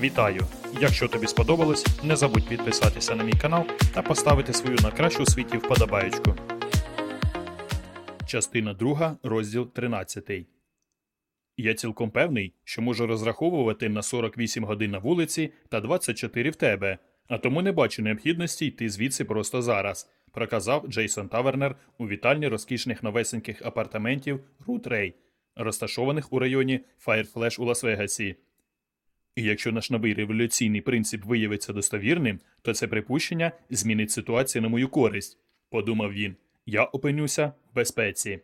Вітаю! Якщо тобі сподобалось, не забудь підписатися на мій канал та поставити свою на кращу у світі вподобаєчку. Частина 2, розділ 13. Я цілком певний, що можу розраховувати на 48 годин на вулиці та 24 в тебе, а тому не бачу необхідності йти звідси просто зараз, проказав Джейсон Тавернер у вітальні розкішних новесеньких апартаментів Рут Рей, розташованих у районі Фаєрфлеш у Лас-Вегасі. І якщо наш новий революційний принцип виявиться достовірним, то це припущення змінить ситуацію на мою користь, подумав він. Я опинюся в безпеці.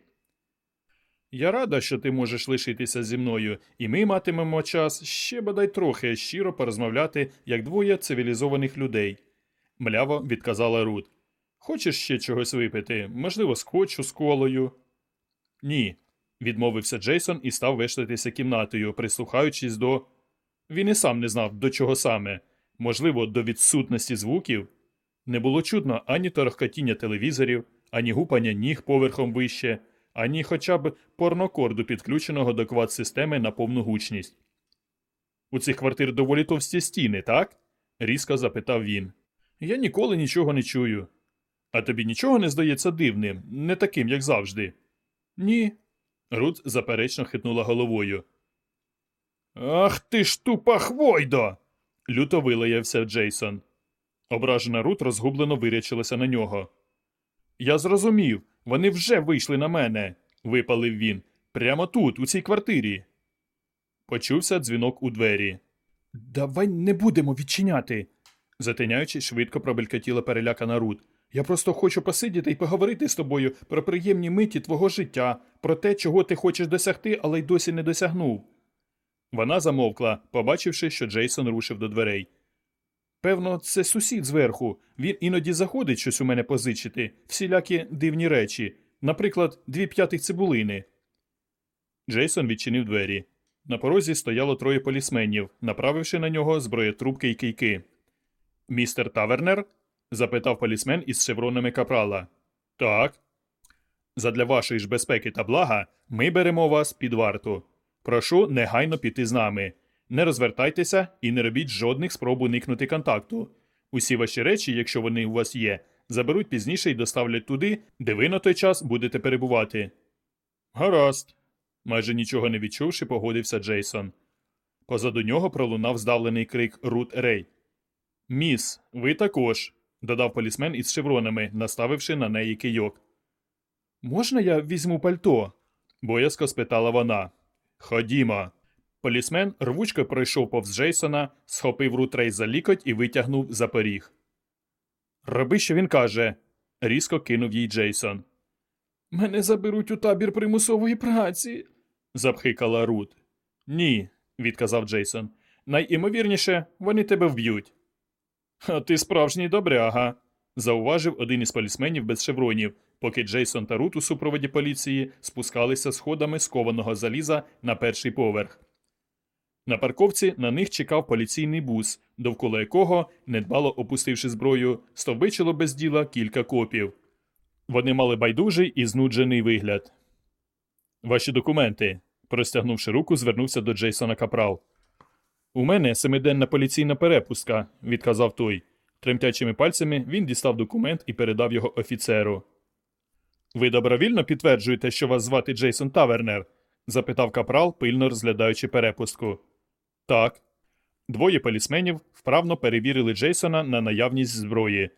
Я рада, що ти можеш лишитися зі мною, і ми матимемо час ще бодай трохи щиро порозмовляти, як двоє цивілізованих людей. Мляво відказала Рут. Хочеш ще чогось випити? Можливо, скотчу з колою? Ні, відмовився Джейсон і став вештатися кімнатою, прислухаючись до. Він і сам не знав, до чого саме. Можливо, до відсутності звуків. Не було чутно ані торохкотіння телевізорів, ані гупання ніг поверхом вище, ані хоча б порнокорду, підключеного до квад-системи на повну гучність. У цих квартир доволі товсті стіни, так? різко запитав він. Я ніколи нічого не чую. А тобі нічого не здається дивним, не таким, як завжди? Ні. Рут заперечно хитнула головою. Ах ти ж тупа хвойдо. люто вилаявся Джейсон. Ображена Рут розгублено вирячилася на нього. Я зрозумів, вони вже вийшли на мене, випалив він. Прямо тут, у цій квартирі. Почувся дзвінок у двері. Давай не будемо відчиняти. затиняючи, швидко пробелькотіла перелякана Рут. Я просто хочу посидіти і поговорити з тобою про приємні миті твого життя, про те, чого ти хочеш досягти, але й досі не досягнув. Вона замовкла, побачивши, що Джейсон рушив до дверей. Певно, це сусід зверху. Він іноді заходить щось у мене позичити, всілякі дивні речі, наприклад, дві п'ятих цибулини. Джейсон відчинив двері. На порозі стояло троє полісменів, направивши на нього зброєтрубки й кийки. Містер Тавернер? запитав полісмен із шевронами капрала. Так. Задля вашої ж безпеки та блага ми беремо вас під варту. Прошу негайно піти з нами. Не розвертайтеся і не робіть жодних спроб уникнути контакту. Усі ваші речі, якщо вони у вас є, заберуть пізніше і доставлять туди, де ви на той час будете перебувати. Гаразд. майже нічого не відчувши, погодився Джейсон. Позаду нього пролунав здавлений крик Рут Рей. Міс, ви також, додав полісмен із шевронами, наставивши на неї кийок. Можна я візьму пальто? боязко спитала вона. Ходімо. Полісмен рвучко пройшов повз Джейсона, схопив рутрей за лікоть і витягнув за поріг. Роби, що він каже, різко кинув їй Джейсон. Мене заберуть у табір примусової праці, запхикала Рут. Ні, відказав Джейсон. Найімовірніше, вони тебе вб'ють. А ти справжній добряга, зауважив один із полісменів без шевронів, поки Джейсон та Рут у супроводі поліції спускалися сходами скованого заліза на перший поверх. На парковці на них чекав поліційний бус, довкола якого, недбало опустивши зброю, стовбичило без діла кілька копів. Вони мали байдужий і знуджений вигляд. Ваші документи. простягнувши руку, звернувся до Джейсона Капрал. У мене семиденна поліційна перепустка, відказав той. Тремтячими пальцями він дістав документ і передав його офіцеру. Ви добровільно підтверджуєте, що вас звати Джейсон Тавернер? запитав капрал, пильно розглядаючи перепустку. Так. Двоє полісменів вправно перевірили Джейсона на наявність зброї.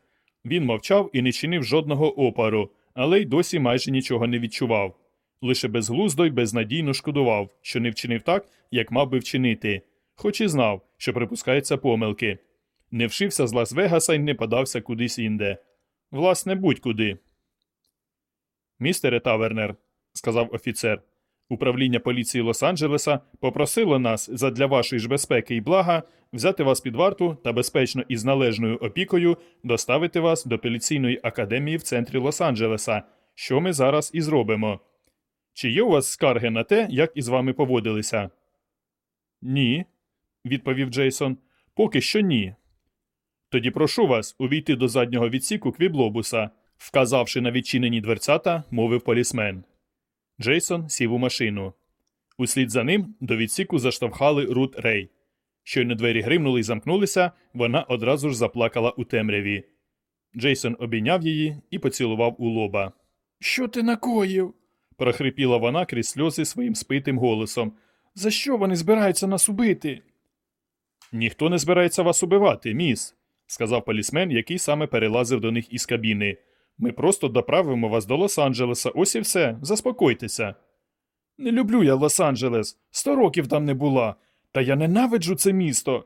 Він мовчав і не чинив жодного опору, але й досі майже нічого не відчував. Лише безглуздо й безнадійно шкодував, що не вчинив так, як мав би вчинити, хоч і знав, що припускаються помилки. Не вшився з Лас-Вегаса й не подався кудись інде. Власне, будь-куди. Містере Тавернер, сказав офіцер, управління поліції Лос-Анджелеса попросило нас задля вашої ж безпеки і блага взяти вас під варту та безпечно і з належною опікою доставити вас до поліційної академії в центрі Лос-Анджелеса, що ми зараз і зробимо. Чи є у вас скарги на те, як із вами поводилися? Ні, відповів Джейсон. Поки що ні. Тоді прошу вас увійти до заднього відсіку квіблобуса, вказавши на відчинені дверцята, мовив полісмен. Джейсон сів у машину. Услід за ним до відсіку заштовхали Рут Рей. Щойно двері гримнули і замкнулися, вона одразу ж заплакала у темряві. Джейсон обійняв її і поцілував у лоба. Що ти накоїв? прохрипіла вона крізь сльози своїм спитим голосом. За що вони збираються нас убити? Ніхто не збирається вас убивати, міс, сказав полісмен, який саме перелазив до них із кабіни. Ми просто доправимо вас до Лос-Анджелеса, ось і все, заспокойтеся. Не люблю я Лос-Анджелес, сто років там не була, та я ненавиджу це місто.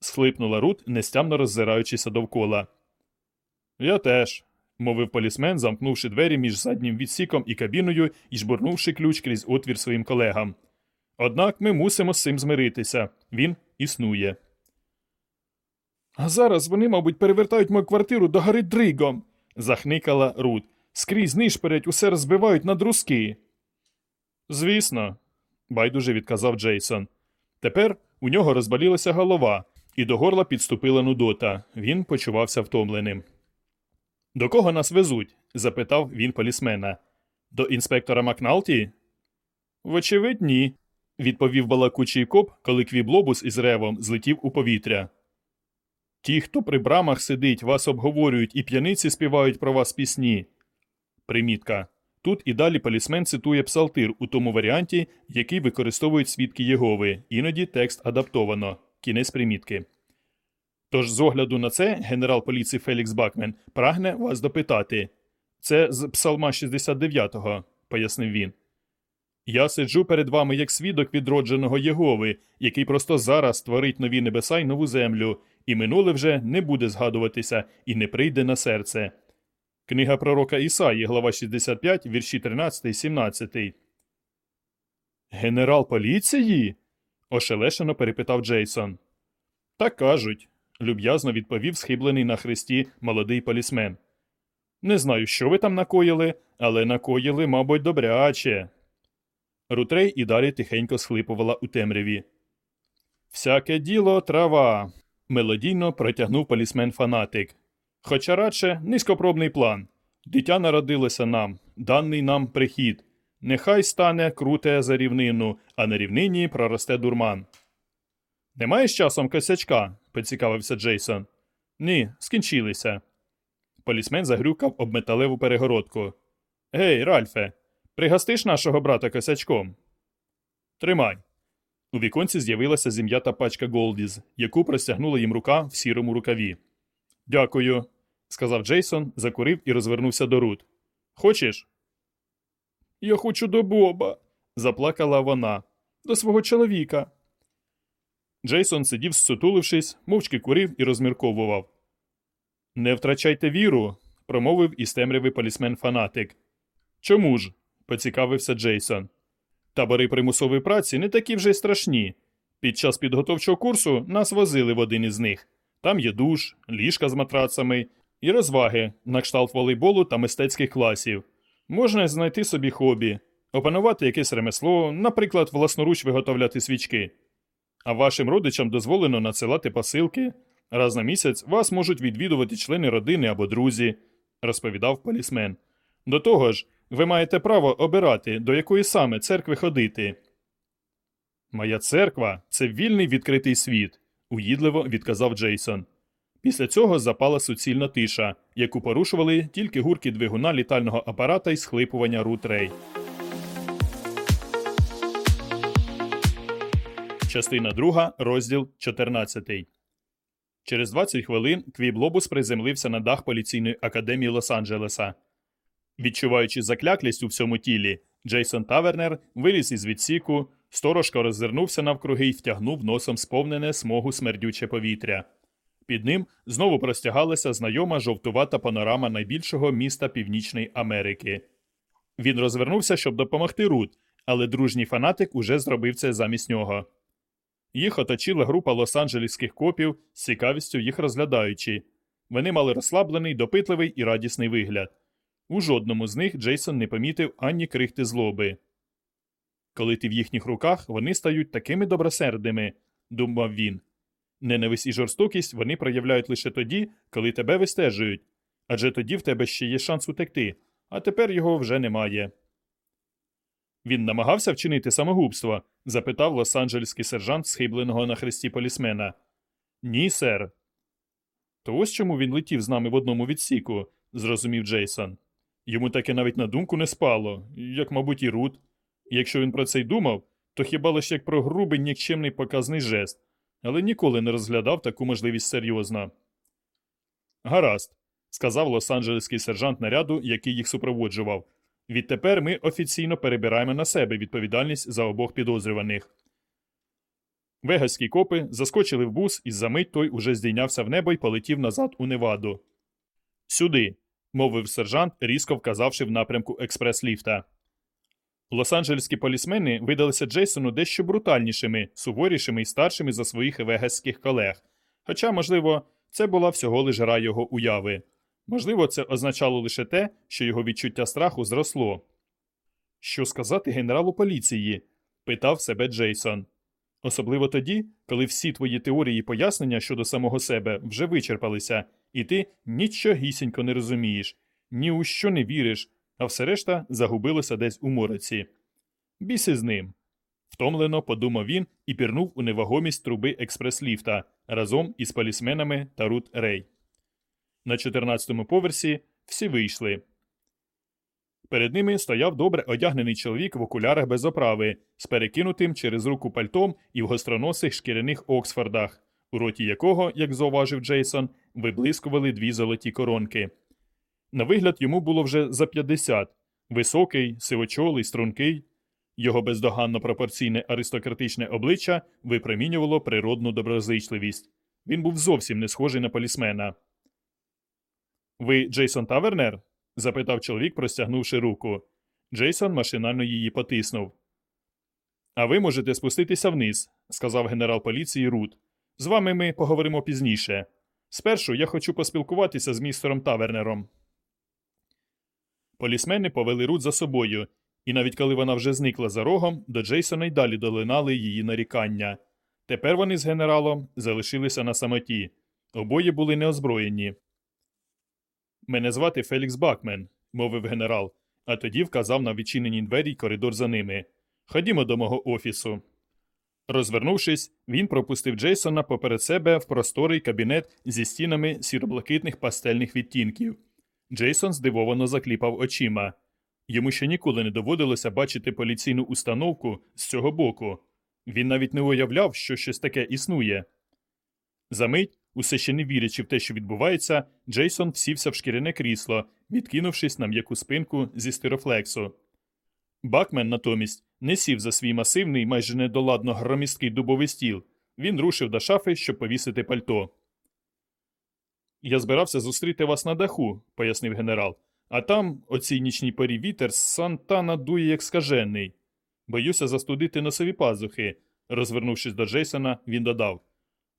схлипнула Рут, нестямно роззираючися довкола. Я теж, мовив полісмен, замкнувши двері між заднім відсіком і кабіною і жбурнувши ключ крізь отвір своїм колегам. Однак ми мусимо з цим змиритися він існує. А зараз вони, мабуть, перевертають мою квартиру до гори дригом, захникала Рут. Скрізь нишперять, усе розбивають на друзки. Звісно, байдуже відказав Джейсон. Тепер у нього розболілася голова, і до горла підступила нудота. Він почувався втомленим. До кого нас везуть? запитав він полісмена. До інспектора Макналті? Вочевидь, ні, відповів балакучий коп, коли квіблобус із ревом злетів у повітря. Ті, хто при брамах сидить, вас обговорюють і п'яниці співають про вас пісні. Примітка. Тут і далі полісмен цитує псалтир у тому варіанті, який використовують свідки Єгови, іноді текст адаптовано. Кінець примітки. Тож, з огляду на це, генерал поліції Фелікс Бакмен прагне вас допитати. Це з Псалма 69-го, пояснив він. Я сиджу перед вами як свідок відродженого Єгови, який просто зараз створить нові небеса й нову землю, і минуле вже не буде згадуватися і не прийде на серце. Книга пророка Ісаї, глава 65, вірші 13 і 17. Генерал поліції? ошелешено перепитав Джейсон. Так кажуть, люб'язно відповів схиблений на хресті молодий полісмен. Не знаю, що ви там накоїли, але накоїли, мабуть, добряче. Рутрей і далі тихенько схлипувала у темряві. Всяке діло трава. Мелодійно протягнув полісмен фанатик. Хоча радше низькопробний план. Дитя народилося нам, даний нам прихід. Нехай стане круте за рівнину, а на рівнині проросте дурман. Немає з часом косячка? поцікавився Джейсон. Ні, скінчилися. Полісмен загрюкав об металеву перегородку. Гей, Ральфе, пригостиш нашого брата косячком? Тримай. У віконці з'явилася зім'ята пачка Голдіз, яку простягнула їм рука в сірому рукаві. Дякую, сказав Джейсон, закурив і розвернувся до Рут. Хочеш? Я хочу до Боба, заплакала вона. До свого чоловіка. Джейсон сидів, зсутулившись, мовчки курив і розмірковував. Не втрачайте віру, промовив із темряви полісмен фанатик. Чому ж? поцікавився Джейсон. Табори примусової праці не такі вже й страшні. Під час підготовчого курсу нас возили в один із них. Там є душ, ліжка з матрацами і розваги на кшталт волейболу та мистецьких класів. Можна знайти собі хобі, опанувати якесь ремесло, наприклад, власноруч виготовляти свічки. А вашим родичам дозволено надсилати посилки. Раз на місяць вас можуть відвідувати члени родини або друзі, розповідав полісмен. До того ж, ви маєте право обирати, до якої саме церкви ходити. Моя церква це вільний відкритий світ, уїдливо відказав Джейсон. Після цього запала суцільна тиша, яку порушували тільки гурки двигуна літального апарата і схлипування рутрей. Частина 2, розділ 14. Через 20 хвилин Квіблобус приземлився на дах поліційної академії Лос-Анджелеса. Відчуваючи закляклість у всьому тілі, Джейсон Тавернер виліз із відсіку, сторожко роззирнувся навкруги і втягнув носом сповнене смогу смердюче повітря. Під ним знову простягалася знайома жовтувата панорама найбільшого міста Північної Америки. Він розвернувся, щоб допомогти Рут, але дружній фанатик уже зробив це замість нього. Їх оточила група лос-анджелесських копів з цікавістю їх розглядаючи. Вони мали розслаблений, допитливий і радісний вигляд. У жодному з них Джейсон не помітив ані крихти злоби. Коли ти в їхніх руках, вони стають такими добросердними, думав він. Ненависть і жорстокість вони проявляють лише тоді, коли тебе вистежують, адже тоді в тебе ще є шанс утекти, а тепер його вже немає. Він намагався вчинити самогубство? запитав лос-анджелеський сержант схибленого на хресті полісмена. Ні, сер. То ось чому він летів з нами в одному відсіку, зрозумів Джейсон. Йому таке навіть на думку не спало, як, мабуть, і Рут. Якщо він про це й думав, то хіба лише як про грубий нікчемний показний жест, але ніколи не розглядав таку можливість серйозно. Гаразд, сказав лос-анджелеський сержант наряду, який їх супроводжував. Відтепер ми офіційно перебираємо на себе відповідальність за обох підозрюваних. Вегаські копи заскочили в бус, і за мить той уже здійнявся в небо і полетів назад у Неваду. Сюди, мовив сержант, різко вказавши в напрямку експрес-ліфта. Лос-анджелеські полісмени видалися Джейсону дещо брутальнішими, суворішими і старшими за своїх вегаських колег. Хоча, можливо, це була всього лиш гра його уяви. Можливо, це означало лише те, що його відчуття страху зросло. Що сказати генералу поліції? питав себе Джейсон. Особливо тоді, коли всі твої теорії і пояснення щодо самого себе вже вичерпалися, і ти нічогісінько не розумієш, ні у що не віриш, а все решта загубилося десь у мороці. Біси з ним. Втомлено подумав він і пірнув у невагомість труби експрес-ліфта разом із полісменами та Рут Рей. На 14-му поверсі всі вийшли. Перед ними стояв добре одягнений чоловік в окулярах без оправи, з перекинутим через руку пальтом і в гостроносих шкіряних Оксфордах, у роті якого, як зауважив Джейсон, виблискували дві золоті коронки. На вигляд йому було вже за 50. високий, сивочолий, стрункий. Його бездоганно пропорційне аристократичне обличчя випромінювало природну доброзичливість. Він був зовсім не схожий на полісмена. Ви Джейсон Тавернер? запитав чоловік, простягнувши руку. Джейсон машинально її потиснув. А ви можете спуститися вниз, сказав генерал поліції Рут. З вами ми поговоримо пізніше. Спершу я хочу поспілкуватися з містером Тавернером. Полісмени повели Рут за собою, і навіть коли вона вже зникла за рогом, до Джейсона й далі долинали її нарікання. Тепер вони з генералом залишилися на самоті. Обоє були неозброєні. Мене звати Фелікс Бакмен, мовив генерал, а тоді вказав на відчинені двері й коридор за ними. Ходімо до мого офісу. Розвернувшись, він пропустив Джейсона поперед себе в просторий кабінет зі стінами сіроблакитних пастельних відтінків. Джейсон здивовано закліпав очима. Йому ще ніколи не доводилося бачити поліційну установку з цього боку. Він навіть не уявляв, що щось таке існує. Замить Усе ще не вірячи в те, що відбувається, Джейсон всівся в шкіряне крісло, відкинувшись на м'яку спинку зі стирофлексу. Бакмен натомість не сів за свій масивний, майже недоладно громісткий дубовий стіл. Він рушив до шафи, щоб повісити пальто. Я збирався зустріти вас на даху, пояснив генерал. А там, о цій нічній порі вітер, Сантана дує як скажений. Боюся застудити носові пазухи. Розвернувшись до Джейсона, він додав.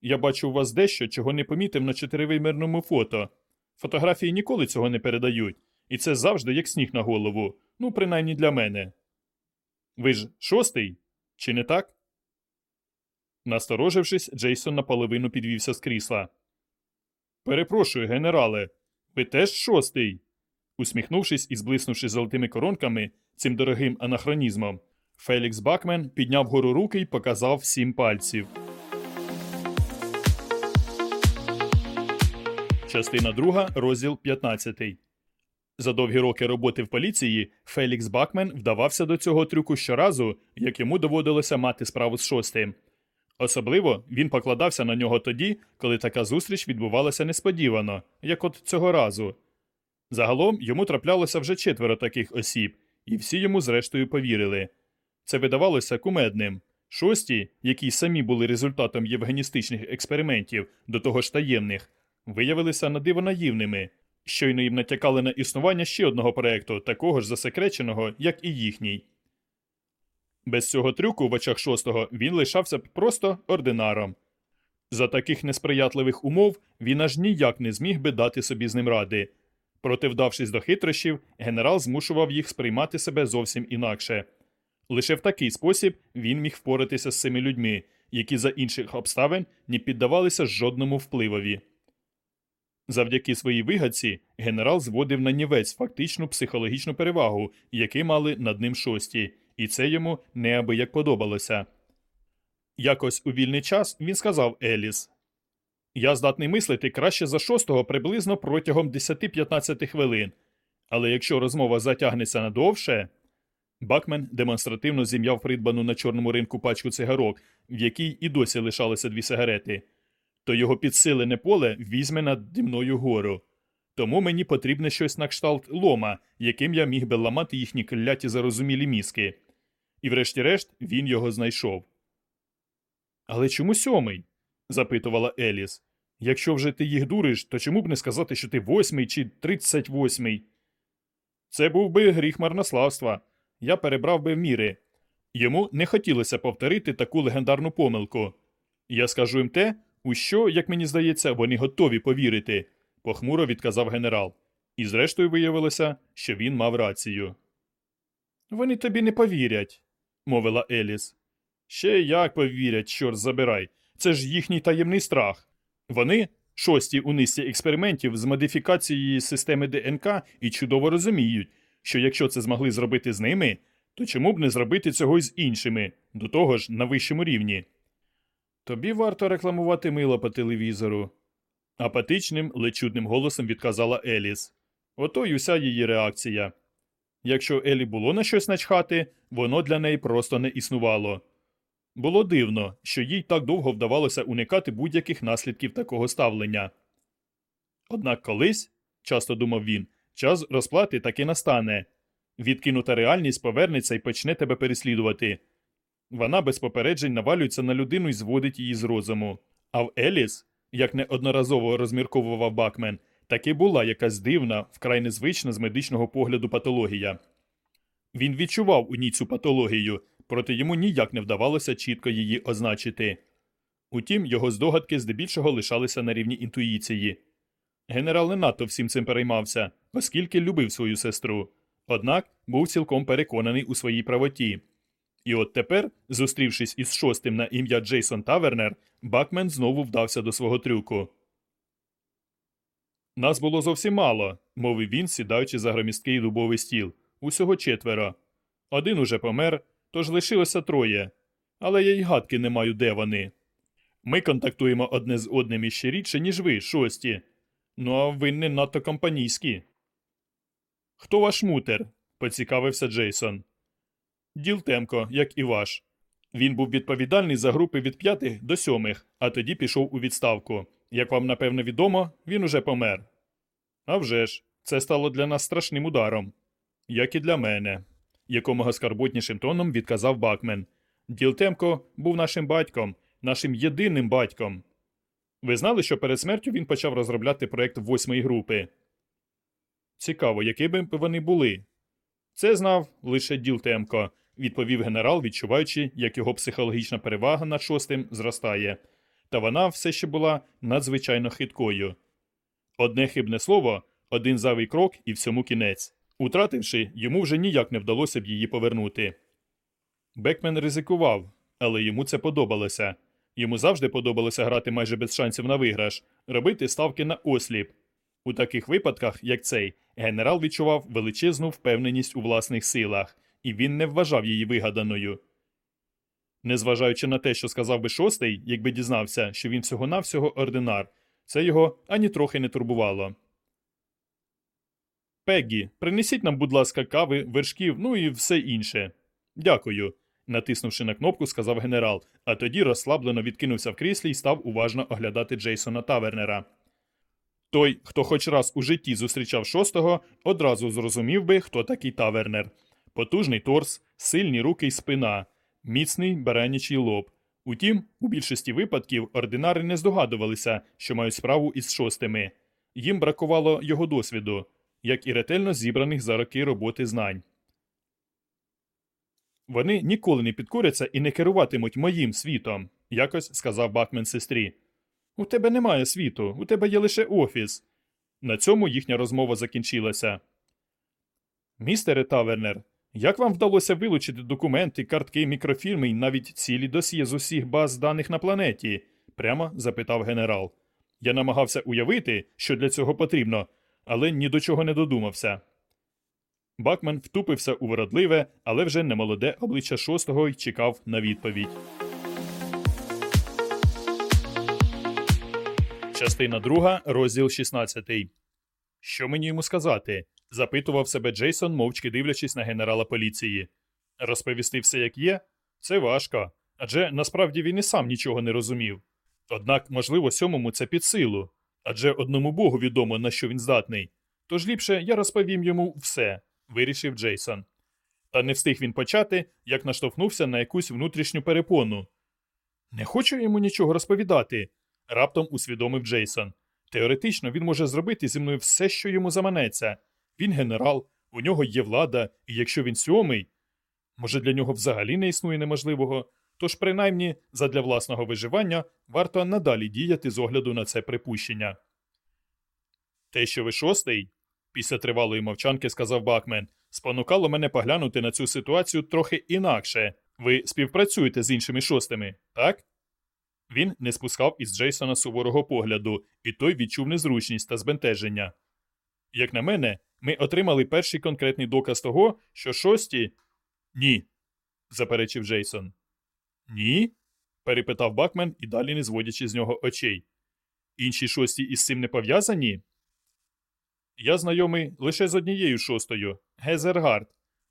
Я бачу у вас дещо, чого не помітив на чотиривимірному фото. Фотографії ніколи цього не передають, і це завжди як сніг на голову, ну, принаймні для мене. Ви ж шостий? Чи не так? Насторожившись, Джейсон наполовину підвівся з крісла. Перепрошую, генерале, ви теж шостий. Усміхнувшись і зблиснувши золотими коронками цим дорогим анахронізмом, Фелікс Бакмен підняв гору руки і показав сім пальців. Частина 2, розділ 15. За довгі роки роботи в поліції Фелікс Бакмен вдавався до цього трюку щоразу, як йому доводилося мати справу з шостим. Особливо він покладався на нього тоді, коли така зустріч відбувалася несподівано, як от цього разу. Загалом йому траплялося вже четверо таких осіб, і всі йому зрештою повірили. Це видавалося кумедним. Шості, які самі були результатом євгеністичних експериментів, до того ж таємних, виявилися надиво наївними, щойно їм натякали на існування ще одного проекту, такого ж засекреченого, як і їхній. Без цього трюку в очах шостого він лишався б просто ординаром. За таких несприятливих умов він аж ніяк не зміг би дати собі з ним ради. Проте, вдавшись до хитрощів, генерал змушував їх сприймати себе зовсім інакше. Лише в такий спосіб він міг впоратися з цими людьми, які за інших обставин не піддавалися жодному впливові. Завдяки своїй вигадці генерал зводив на нівець фактичну психологічну перевагу, яку мали над ним шості, і це йому неабияк подобалося. Якось у вільний час він сказав Еліс Я здатний мислити краще за шостого приблизно протягом 10-15 хвилин. Але якщо розмова затягнеться надовше. Бакмен демонстративно зім'яв придбану на чорному ринку пачку цигарок, в якій і досі лишалися дві сигарети, то його підсилене поле візьме наді мною гору. Тому мені потрібне щось на кшталт лома, яким я міг би ламати їхні кляті зарозумілі мізки. І врешті-решт він його знайшов. Але чому сьомий? запитувала Еліс. Якщо вже ти їх дуриш, то чому б не сказати, що ти восьмий чи тридцять восьмий? Це був би гріх марнославства. Я перебрав би міри. Йому не хотілося повторити таку легендарну помилку. Я скажу їм те, у що, як мені здається, вони готові повірити, похмуро відказав генерал. І зрештою виявилося, що він мав рацію. Вони тобі не повірять, мовила Еліс. Ще як повірять, чорт забирай. Це ж їхній таємний страх. Вони шості у низці експериментів з модифікацією системи ДНК і чудово розуміють, що якщо це змогли зробити з ними, то чому б не зробити цього й з іншими, до того ж на вищому рівні. Тобі варто рекламувати мило по телевізору. Апатичним, лечудним голосом відказала Еліс. Ото й уся її реакція. Якщо Елі було на щось начхати, воно для неї просто не існувало. Було дивно, що їй так довго вдавалося уникати будь-яких наслідків такого ставлення. Однак колись, часто думав він, час розплати таки настане. Відкинута реальність повернеться і почне тебе переслідувати. Вона без попереджень навалюється на людину і зводить її з розуму. А в Еліс, як неодноразово розмірковував Бакмен, таки була якась дивна, вкрай незвична з медичного погляду патологія. Він відчував у ній цю патологію, проте йому ніяк не вдавалося чітко її означити. Утім, його здогадки здебільшого лишалися на рівні інтуїції. Генерал не надто всім цим переймався, оскільки любив свою сестру, однак був цілком переконаний у своїй правоті. І от тепер, зустрівшись із шостим на ім'я Джейсон Тавернер, Бакмен знову вдався до свого трюку. Нас було зовсім мало, мовив він, сідаючи за громісткий дубовий стіл. Усього четверо. Один уже помер, тож лишилося троє. Але я й гадки не маю, де вони. Ми контактуємо одне з одним іще рідше, ніж ви, шості. Ну, а ви не надто компанійські. Хто ваш мутер? поцікавився Джейсон. Ділтемко, як і ваш. Він був відповідальний за групи від п'ятих до сьомих, а тоді пішов у відставку. Як вам напевно відомо, він уже помер. «А вже ж, це стало для нас страшним ударом. Як і для мене, якомога скарботнішим тоном відказав Бакмен. Ділтемко був нашим батьком, нашим єдиним батьком. Ви знали, що перед смертю він почав розробляти проєкт восьмої групи? Цікаво, які б вони були. Це знав лише Ділтемко, відповів генерал, відчуваючи, як його психологічна перевага над шостим зростає, та вона все ще була надзвичайно хиткою. Одне хибне слово, один завий крок і всьому кінець. Утративши, йому вже ніяк не вдалося б її повернути. Бекмен ризикував, але йому це подобалося. Йому завжди подобалося грати майже без шансів на виграш, робити ставки на осліп. У таких випадках, як цей, генерал відчував величезну впевненість у власних силах, і він не вважав її вигаданою. Незважаючи на те, що сказав би шостий, якби дізнався, що він всього навсього ординар, це його ані трохи не турбувало. Пеггі, принесіть нам, будь ласка, кави, вершків, ну і все інше. Дякую. натиснувши на кнопку, сказав генерал, а тоді розслаблено відкинувся в кріслі і став уважно оглядати Джейсона Тавернера. Той, хто хоч раз у житті зустрічав шостого, одразу зрозумів би, хто такий тавернер. Потужний торс, сильні руки й спина, міцний баранячий лоб. Утім, у більшості випадків ординари не здогадувалися, що мають справу із шостими. Їм бракувало його досвіду, як і ретельно зібраних за роки роботи знань. Вони ніколи не підкоряться і не керуватимуть моїм світом, якось сказав Бакмен сестрі. У тебе немає світу, у тебе є лише офіс. На цьому їхня розмова закінчилася. Містере Тавернер, як вам вдалося вилучити документи, картки, мікрофільми і навіть цілі досьє з усіх баз даних на планеті? прямо запитав генерал. Я намагався уявити, що для цього потрібно, але ні до чого не додумався. Бакмен втупився у вродливе, але вже немолоде обличчя шостого й чекав на відповідь. Частина друга, розділ 16. Що мені йому сказати? Запитував себе Джейсон, мовчки дивлячись на генерала поліції. Розповісти все як є? Це важко. Адже насправді він і сам нічого не розумів. Однак, можливо, сьомому це під силу. Адже одному богу відомо, на що він здатний. Тож ліпше я розповім йому все, вирішив Джейсон. Та не встиг він почати, як наштовхнувся на якусь внутрішню перепону. Не хочу йому нічого розповідати, раптом усвідомив Джейсон. Теоретично він може зробити зі мною все, що йому заманеться. Він генерал, у нього є влада, і якщо він сьомий, може для нього взагалі не існує неможливого, тож принаймні задля власного виживання варто надалі діяти з огляду на це припущення. Те, що ви шостий, після тривалої мовчанки сказав Бакмен, спонукало мене поглянути на цю ситуацію трохи інакше. Ви співпрацюєте з іншими шостими, так? Він не спускав із Джейсона суворого погляду, і той відчув незручність та збентеження. Як на мене, ми отримали перший конкретний доказ того, що шості. Ні, заперечив Джейсон. Ні? перепитав Бакмен і далі не зводячи з нього очей. Інші шості із цим не пов'язані? Я знайомий лише з однією шостою Гезергард,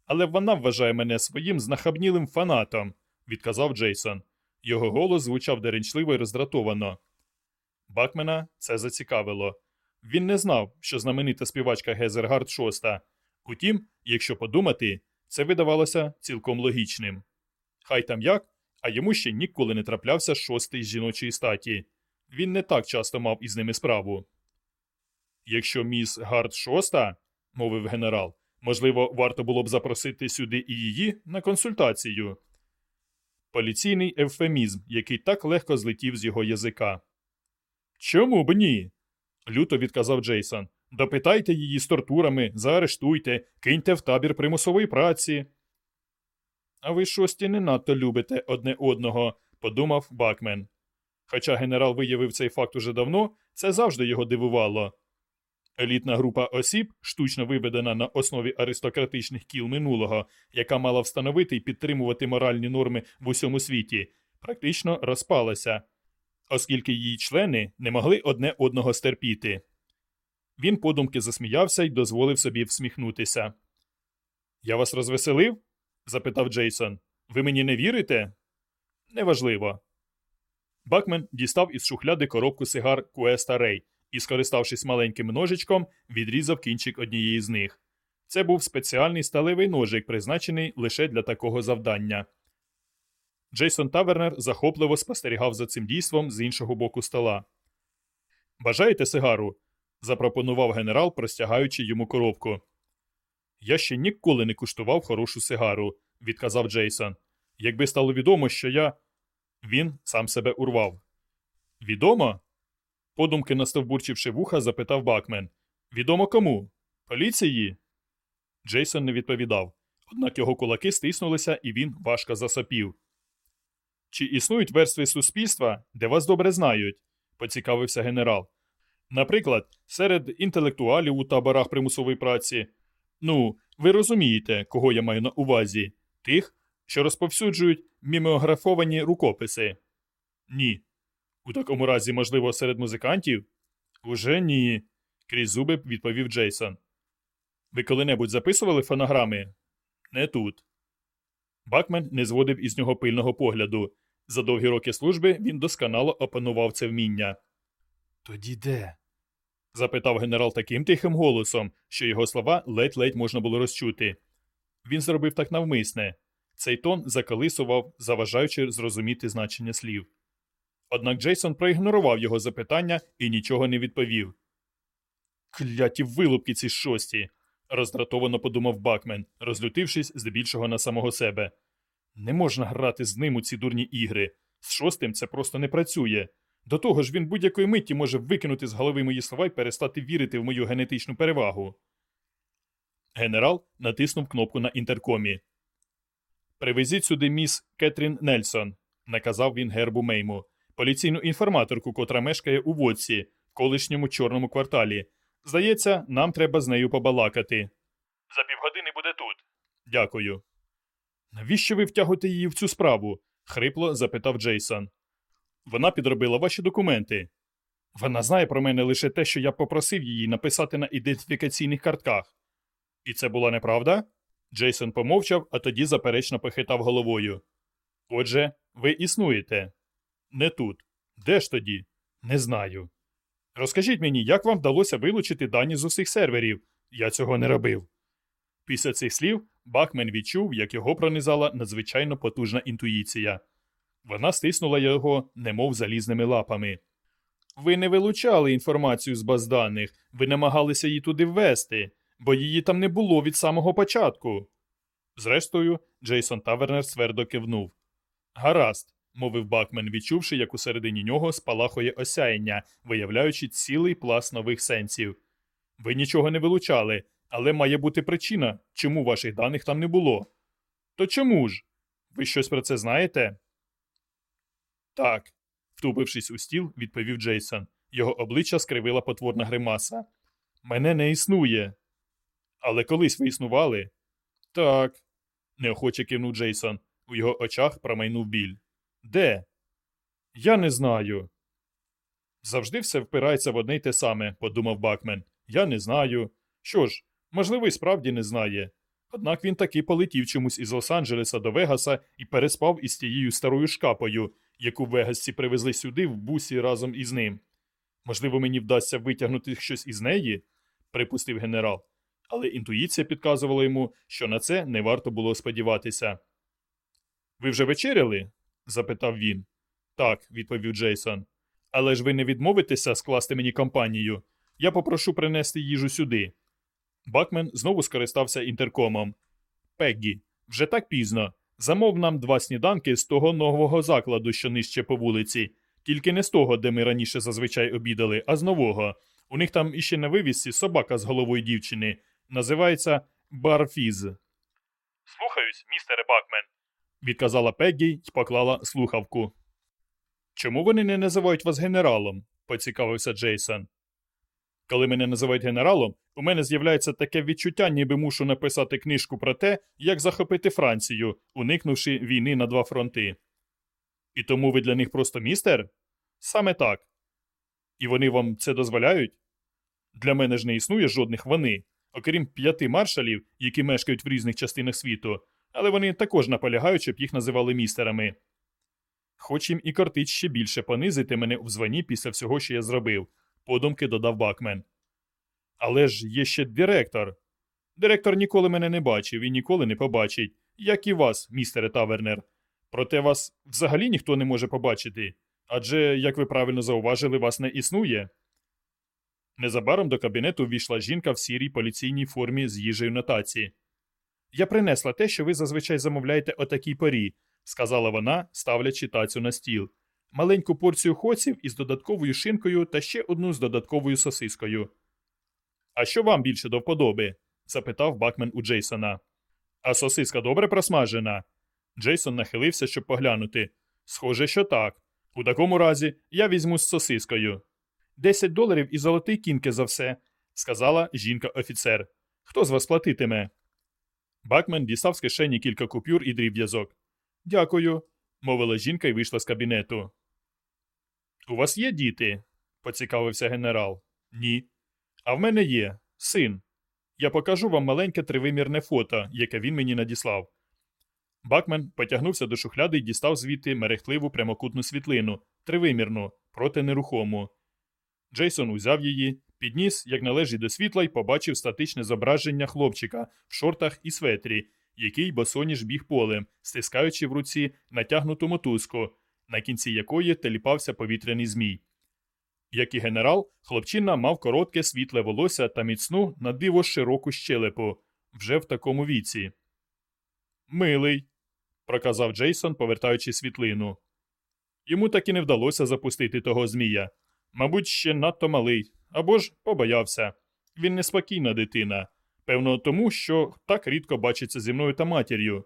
але вона вважає мене своїм знахабнілим фанатом, відказав Джейсон. Його голос звучав деренчливо і роздратовано. Бакмена це зацікавило. Він не знав, що знаменита співачка Гезергард шоста. Утім, якщо подумати, це видавалося цілком логічним. Хай там як, а йому ще ніколи не траплявся шостий з жіночої статі. Він не так часто мав із ними справу. Якщо міс Гард шоста, мовив генерал, можливо, варто було б запросити сюди і її на консультацію. Поліційний евфемізм, який так легко злетів з його язика. Чому б ні? Люто відказав Джейсон. Допитайте її з тортурами, заарештуйте, киньте в табір примусової праці. А ви шості не надто любите одне одного, подумав Бакмен. Хоча генерал виявив цей факт уже давно, це завжди його дивувало. Елітна група осіб, штучно виведена на основі аристократичних кіл минулого, яка мала встановити і підтримувати моральні норми в усьому світі, практично розпалася, оскільки її члени не могли одне одного стерпіти. Він подумки засміявся і дозволив собі всміхнутися. Я вас розвеселив? запитав Джейсон. Ви мені не вірите? Неважливо. Бакмен дістав із шухляди коробку сигар Куеста Рей і, скориставшись маленьким ножичком, відрізав кінчик однієї з них. Це був спеціальний сталевий ножик, призначений лише для такого завдання. Джейсон Тавернер захопливо спостерігав за цим дійством з іншого боку стола. Бажаєте сигару? запропонував генерал, простягаючи йому коробку. Я ще ніколи не куштував хорошу сигару, відказав Джейсон. Якби стало відомо, що я. Він сам себе урвав. Відомо? Подумки настовбурчивши вуха, запитав Бакмен. Відомо кому? Поліції? Джейсон не відповідав. Однак його кулаки стиснулися, і він важко засопів. Чи існують верстви суспільства, де вас добре знають? поцікавився генерал. Наприклад, серед інтелектуалів у таборах примусової праці. Ну, ви розумієте, кого я маю на увазі тих, що розповсюджують мімеографовані рукописи? Ні. У такому разі, можливо, серед музикантів? Уже ні, крізь зуби відповів Джейсон. Ви коли-небудь записували фонограми? Не тут. Бакмен не зводив із нього пильного погляду. За довгі роки служби він досконало опанував це вміння. Тоді де? запитав генерал таким тихим голосом, що його слова ледь-ледь можна було розчути. Він зробив так навмисне. Цей тон заколисував, заважаючи зрозуміти значення слів. Однак Джейсон проігнорував його запитання і нічого не відповів. Кляті вилупки ці шості. Роздратовано подумав Бакмен, розлютившись здебільшого на самого себе. Не можна грати з ним у ці дурні ігри. З шостим це просто не працює. До того ж, він будь-якої миті може викинути з голови мої слова і перестати вірити в мою генетичну перевагу. Генерал натиснув кнопку на інтеркомі. Привезіть сюди міс Кетрін Нельсон, наказав він гербу Мейму, поліційну інформаторку, котра мешкає у Вотсі, колишньому чорному кварталі. Здається, нам треба з нею побалакати. За півгодини буде тут. Дякую. Навіщо ви втягуєте її в цю справу? хрипло запитав Джейсон. Вона підробила ваші документи. Вона знає про мене лише те, що я попросив її написати на ідентифікаційних картках. І це була неправда? Джейсон помовчав, а тоді заперечно похитав головою. Отже, ви існуєте. Не тут. Де ж тоді? Не знаю. Розкажіть мені, як вам вдалося вилучити дані з усіх серверів? Я цього не робив. Після цих слів Бахмен відчув, як його пронизала надзвичайно потужна інтуїція. Вона стиснула його, немов залізними лапами. Ви не вилучали інформацію з баз даних, ви намагалися її туди ввести, бо її там не було від самого початку. Зрештою, Джейсон Тавернер свердо кивнув. Гаразд, мовив Бакмен, відчувши, як усередині нього спалахує осяяння, виявляючи цілий пласт нових сенсів. Ви нічого не вилучали, але має бути причина, чому ваших даних там не було. То чому ж? Ви щось про це знаєте? Так, втупившись у стіл, відповів Джейсон. Його обличчя скривила потворна гримаса. Мене не існує. Але колись ви існували? Так, неохоче кивнув Джейсон. У його очах промайнув біль. Де? Я не знаю. Завжди все впирається в одне й те саме, подумав Бакмен. Я не знаю. Що ж, можливо, і справді не знає. Однак він таки полетів чомусь із Лос-Анджелеса до Вегаса і переспав із тією старою шкапою, яку вегасці привезли сюди в бусі разом із ним. Можливо, мені вдасться витягнути щось із неї, припустив генерал, але інтуїція підказувала йому, що на це не варто було сподіватися. Ви вже вечеряли? Запитав він. Так, відповів Джейсон. Але ж ви не відмовитеся скласти мені компанію. Я попрошу принести їжу сюди. Бакмен знову скористався інтеркомом. Пеггі, вже так пізно. Замов нам два сніданки з того нового закладу, що нижче по вулиці, тільки не з того, де ми раніше зазвичай обідали, а з нового. У них там іще на вивісці собака з головою дівчини. Називається Барфіз. Слухаюсь, містере Бакмен, відказала Пеггі й поклала слухавку. Чому вони не називають вас генералом? поцікавився Джейсон. Коли мене називають генералом, у мене з'являється таке відчуття, ніби мушу написати книжку про те, як захопити Францію, уникнувши війни на два фронти. І тому ви для них просто містер? Саме так. І вони вам це дозволяють? Для мене ж не існує жодних вони, окрім п'яти маршалів, які мешкають в різних частинах світу, але вони також наполягають, щоб їх називали містерами. Хоч їм і кортить ще більше понизити мене в званні після всього, що я зробив, подумки додав Бакмен. Але ж є ще директор. Директор ніколи мене не бачив і ніколи не побачить, як і вас, містере Тавернер. Проте вас взагалі ніхто не може побачити. Адже, як ви правильно зауважили, вас не існує. Незабаром до кабінету ввійшла жінка в сірій поліційній формі з їжею на таці. Я принесла те, що ви зазвичай замовляєте о такій порі, сказала вона, ставлячи тацю на стіл. Маленьку порцію хоців із додатковою шинкою та ще одну з додатковою сосискою. А що вам більше до вподоби? запитав Бакмен у Джейсона. А сосиска добре просмажена? Джейсон нахилився, щоб поглянути. Схоже, що так. У такому разі я візьму з сосискою. Десять доларів і золотий кінки за все, сказала жінка офіцер. Хто з вас платитиме? Бакмен дістав з кишені кілька купюр і дріб'язок. Дякую, мовила жінка і вийшла з кабінету. У вас є діти? поцікавився генерал. Ні. А в мене є син. Я покажу вам маленьке тривимірне фото, яке він мені надіслав. Бакмен потягнувся до шухляди і дістав звідти мерехтливу прямокутну світлину, тривимірну, проти нерухому. Джейсон узяв її, підніс, як належить до світла, і побачив статичне зображення хлопчика в шортах і светрі, який босоніж біг полем, стискаючи в руці натягнуту мотузку, на кінці якої теліпався повітряний змій. Як і генерал, хлопчина мав коротке світле волосся та міцну на диво широку щелепу вже в такому віці. Милий, проказав Джейсон, повертаючи світлину. Йому так і не вдалося запустити того змія. Мабуть, ще надто малий, або ж побоявся. Він неспокійна дитина. Певно, тому що так рідко бачиться зі мною та матір'ю.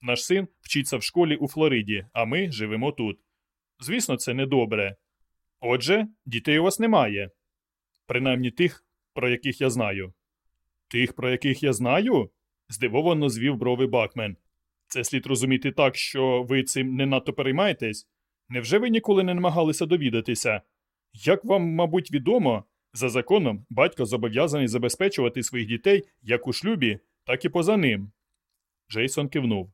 Наш син вчиться в школі у Флориді, а ми живемо тут. Звісно, це недобре. Отже, дітей у вас немає, принаймні тих, про яких я знаю. Тих, про яких я знаю? здивовано звів брови Бакмен. Це слід розуміти так, що ви цим не надто переймаєтесь? Невже ви ніколи не намагалися довідатися? Як вам, мабуть, відомо, за законом батько зобов'язаний забезпечувати своїх дітей як у шлюбі, так і поза ним. Джейсон кивнув.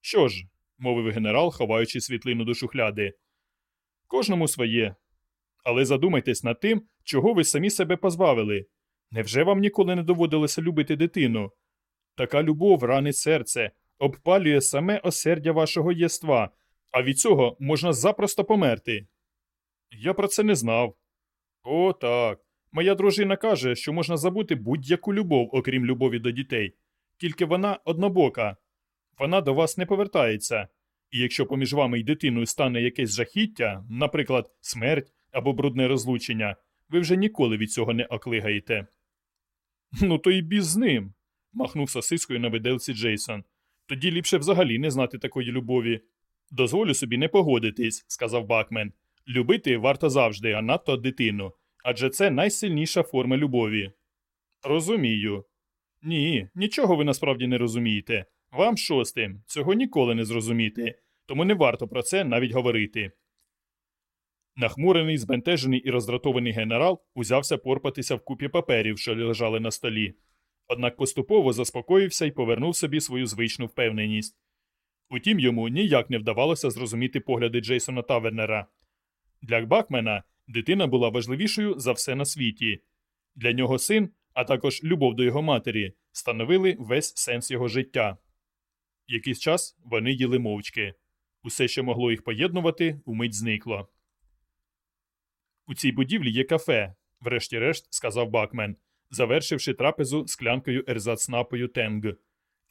Що ж, мовив генерал, ховаючи світлину до шухляди. Кожному своє. Але задумайтесь над тим, чого ви самі себе позбавили. Невже вам ніколи не доводилося любити дитину? Така любов ранить серце, обпалює саме осердя вашого єства, а від цього можна запросто померти. Я про це не знав. О, так. Моя дружина каже, що можна забути будь-яку любов, окрім любові до дітей, тільки вона однобока. Вона до вас не повертається. І якщо поміж вами і дитиною стане якесь жахіття, наприклад, смерть або брудне розлучення, ви вже ніколи від цього не оклигаєте. Ну, то й біз з ним. махнув сосискою на виделці Джейсон. Тоді ліпше взагалі не знати такої любові. Дозволю собі не погодитись, сказав Бакмен. Любити варто завжди, а надто дитину. Адже це найсильніша форма любові. Розумію. Ні, нічого ви насправді не розумієте. Вам шостим, цього ніколи не зрозуміти, тому не варто про це навіть говорити. Нахмурений, збентежений і роздратований генерал узявся порпатися в купі паперів, що лежали на столі. Однак поступово заспокоївся і повернув собі свою звичну впевненість. Утім, йому ніяк не вдавалося зрозуміти погляди Джейсона Тавернера. Для Бакмена дитина була важливішою за все на світі. Для нього син, а також любов до його матері, становили весь сенс його життя. Якийсь час вони їли мовчки. Усе, що могло їх поєднувати, умить зникло. У цій будівлі є кафе, врешті-решт сказав Бакмен, завершивши трапезу склянкою ерзацнапою Тенг.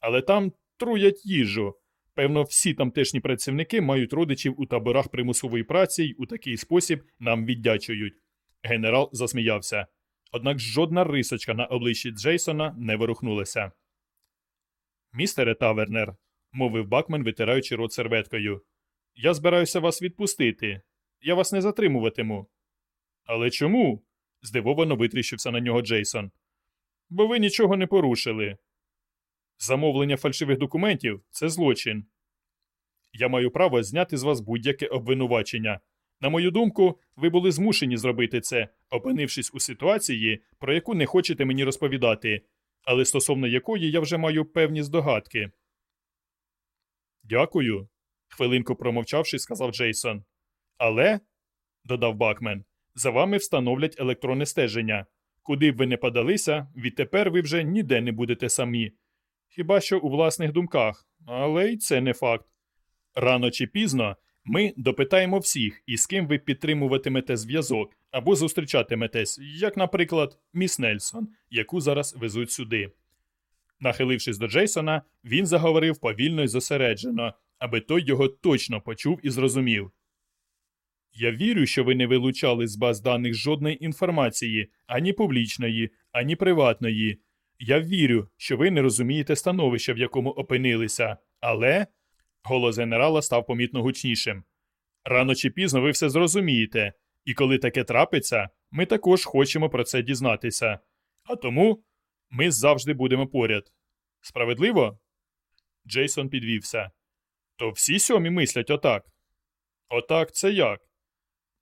Але там труять їжу. Певно, всі тамтешні працівники мають родичів у таборах примусової праці й у такий спосіб нам віддячують. Генерал засміявся. Однак жодна рисочка на обличчі Джейсона не ворухнулася. Містере Тавернер, мовив Бакмен, витираючи рот серветкою. Я збираюся вас відпустити. Я вас не затримуватиму. Але чому? здивовано витріщився на нього Джейсон. Бо ви нічого не порушили. Замовлення фальшивих документів це злочин. Я маю право зняти з вас будь-яке обвинувачення. На мою думку, ви були змушені зробити це, опинившись у ситуації, про яку не хочете мені розповідати, але стосовно якої я вже маю певні здогадки. Дякую, хвилинку промовчавши, сказав Джейсон. Але, додав Бакмен, за вами встановлять електронне стеження. Куди б ви не подалися, відтепер ви вже ніде не будете самі. Хіба що у власних думках, але й це не факт. Рано чи пізно ми допитаємо всіх, із ким ви підтримуватимете зв'язок або зустрічатиметесь, як, наприклад, міс Нельсон, яку зараз везуть сюди. Нахилившись до Джейсона, він заговорив повільно й зосереджено, аби той його точно почув і зрозумів. Я вірю, що ви не вилучали з баз даних жодної інформації, ані публічної, ані приватної. Я вірю, що ви не розумієте становища, в якому опинилися, але. Голос генерала став помітно гучнішим. Рано чи пізно ви все зрозумієте, і коли таке трапиться, ми також хочемо про це дізнатися. А тому ми завжди будемо поряд. Справедливо? Джейсон підвівся. То всі сьомі мислять отак. Отак це як?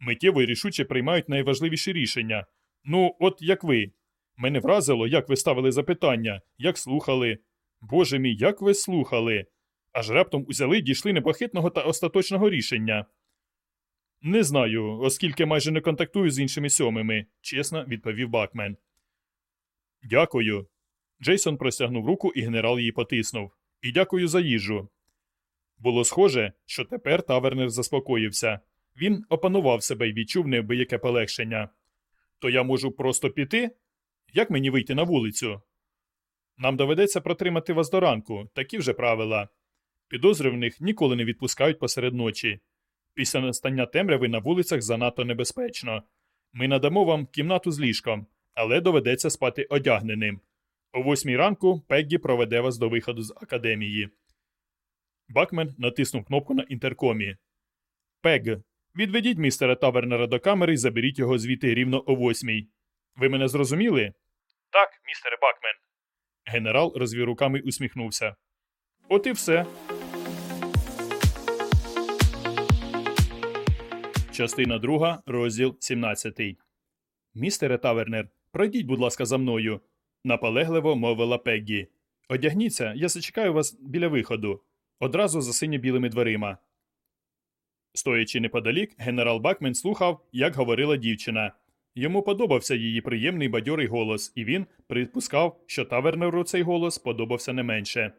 Миттєво і рішуче приймають найважливіші рішення. Ну, от як ви. Мене вразило, як ви ставили запитання, як слухали. Боже мій, як ви слухали. Аж раптом узяли й дійшли непохитного та остаточного рішення. Не знаю, оскільки майже не контактую з іншими сьомими, чесно відповів Бакмен. Дякую. Джейсон простягнув руку, і генерал її потиснув. І дякую за їжу. Було схоже, що тепер тавернер заспокоївся. Він опанував себе і відчув неабияке полегшення. То я можу просто піти? Як мені вийти на вулицю? Нам доведеться протримати вас до ранку, такі вже правила. Підозрюваних ніколи не відпускають посеред ночі. Після настання темряви на вулицях занадто небезпечно. Ми надамо вам кімнату з ліжком, але доведеться спати одягненим. О восьмій ранку Пеггі проведе вас до виходу з академії. Бакмен натиснув кнопку на інтеркомі. Пег, відведіть містера Тавернера до камери і заберіть його звідти рівно о восьмій. Ви мене зрозуміли? Так, містере Бакмен. Генерал розвів руками й усміхнувся. От і все. Частина друга, розділ 17. Містере Тавернер, пройдіть, будь ласка, за мною, наполегливо мовила Пеггі. Одягніться, я зачекаю вас біля виходу, одразу за синьо-білими дверима. Стоячи неподалік, генерал Бакмен слухав, як говорила дівчина. Йому подобався її приємний бадьорий голос, і він припускав, що тавернеру цей голос подобався не менше.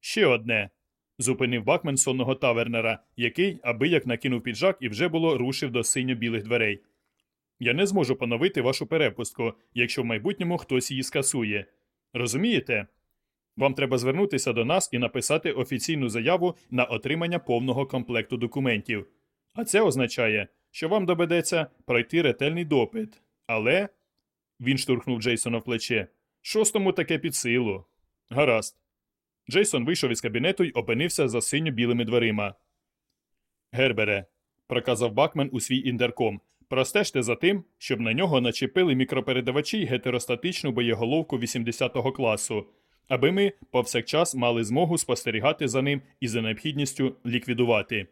Ще одне. зупинив Бакмен сонного тавернера, який, аби як накинув піджак і вже було рушив до синьо-білих дверей. Я не зможу поновити вашу перепустку, якщо в майбутньому хтось її скасує. Розумієте? Вам треба звернутися до нас і написати офіційну заяву на отримання повного комплекту документів. А це означає, що вам доведеться пройти ретельний допит. Але. Він штурхнув Джейсона в плече. Шостому таке під силу. Гаразд. Джейсон вийшов із кабінету й опинився за синьо-білими дверима. Гербере, проказав Бакмен у свій інтерком. Простежте за тим, щоб на нього начепили мікропередавачі й гетеростатичну боєголовку 80-го класу, аби ми повсякчас мали змогу спостерігати за ним і за необхідністю ліквідувати.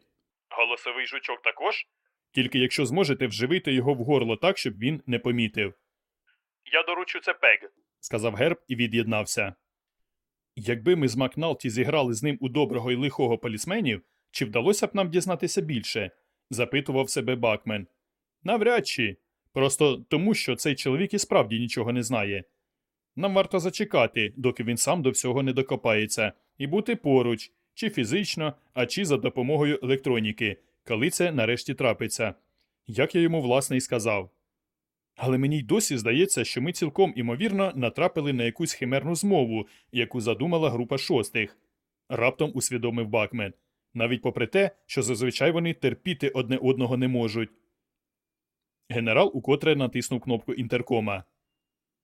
Голосовий жучок також? Тільки якщо зможете вживити його в горло так, щоб він не помітив. Я доручу це Пег, сказав Герб і від'єднався. Якби ми з Макналті зіграли з ним у доброго і лихого полісменів, чи вдалося б нам дізнатися більше? запитував себе Бакмен. Навряд чи. Просто тому, що цей чоловік і справді нічого не знає. Нам варто зачекати, доки він сам до всього не докопається, і бути поруч, чи фізично, а чи за допомогою електроніки, коли це нарешті трапиться. Як я йому власне і сказав. Але мені й досі здається, що ми цілком імовірно натрапили на якусь химерну змову, яку задумала група шостих. Раптом усвідомив Бакмен, навіть попри те, що зазвичай вони терпіти одне одного не можуть. Генерал укотре натиснув кнопку інтеркома.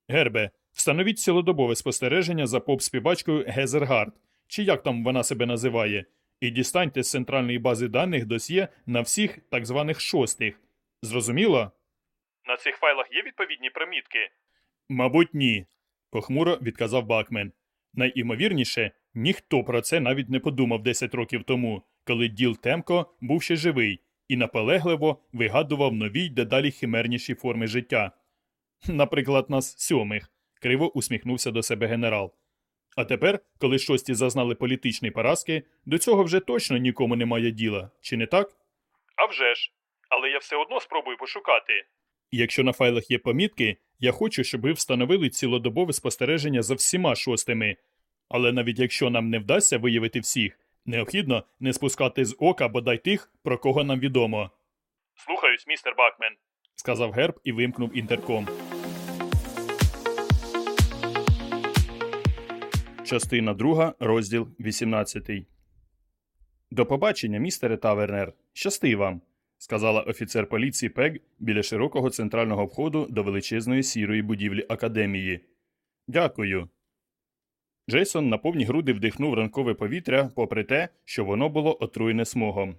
Гербе, встановіть цілодобове спостереження за поп-співачкою Гезергард, чи як там вона себе називає, і дістаньте з центральної бази даних досьє на всіх так званих шостих. Зрозуміло? На цих файлах є відповідні примітки? Мабуть, ні, похмуро відказав Бакмен. Найімовірніше, ніхто про це навіть не подумав 10 років тому, коли Діл Темко був ще живий і наполегливо вигадував нові й дедалі химерніші форми життя. Наприклад, нас сьомих, криво усміхнувся до себе генерал. А тепер, коли шості зазнали політичної поразки, до цього вже точно нікому немає діла, чи не так? «А вже ж. Але я все одно спробую пошукати. Якщо на файлах є помітки, я хочу, щоб ви встановили цілодобове спостереження за всіма шостими. Але навіть якщо нам не вдасться виявити всіх, необхідно не спускати з ока бодай тих, про кого нам відомо. Слухаюсь, містер Бакмен, сказав Герб і вимкнув інтерком. Частина 2, розділ 18. До побачення, містере Тавернер. Щасти вам, сказала офіцер поліції Пег біля широкого центрального входу до величезної сірої будівлі академії. Дякую. Джейсон на повні груди вдихнув ранкове повітря, попри те, що воно було отруєне смогом.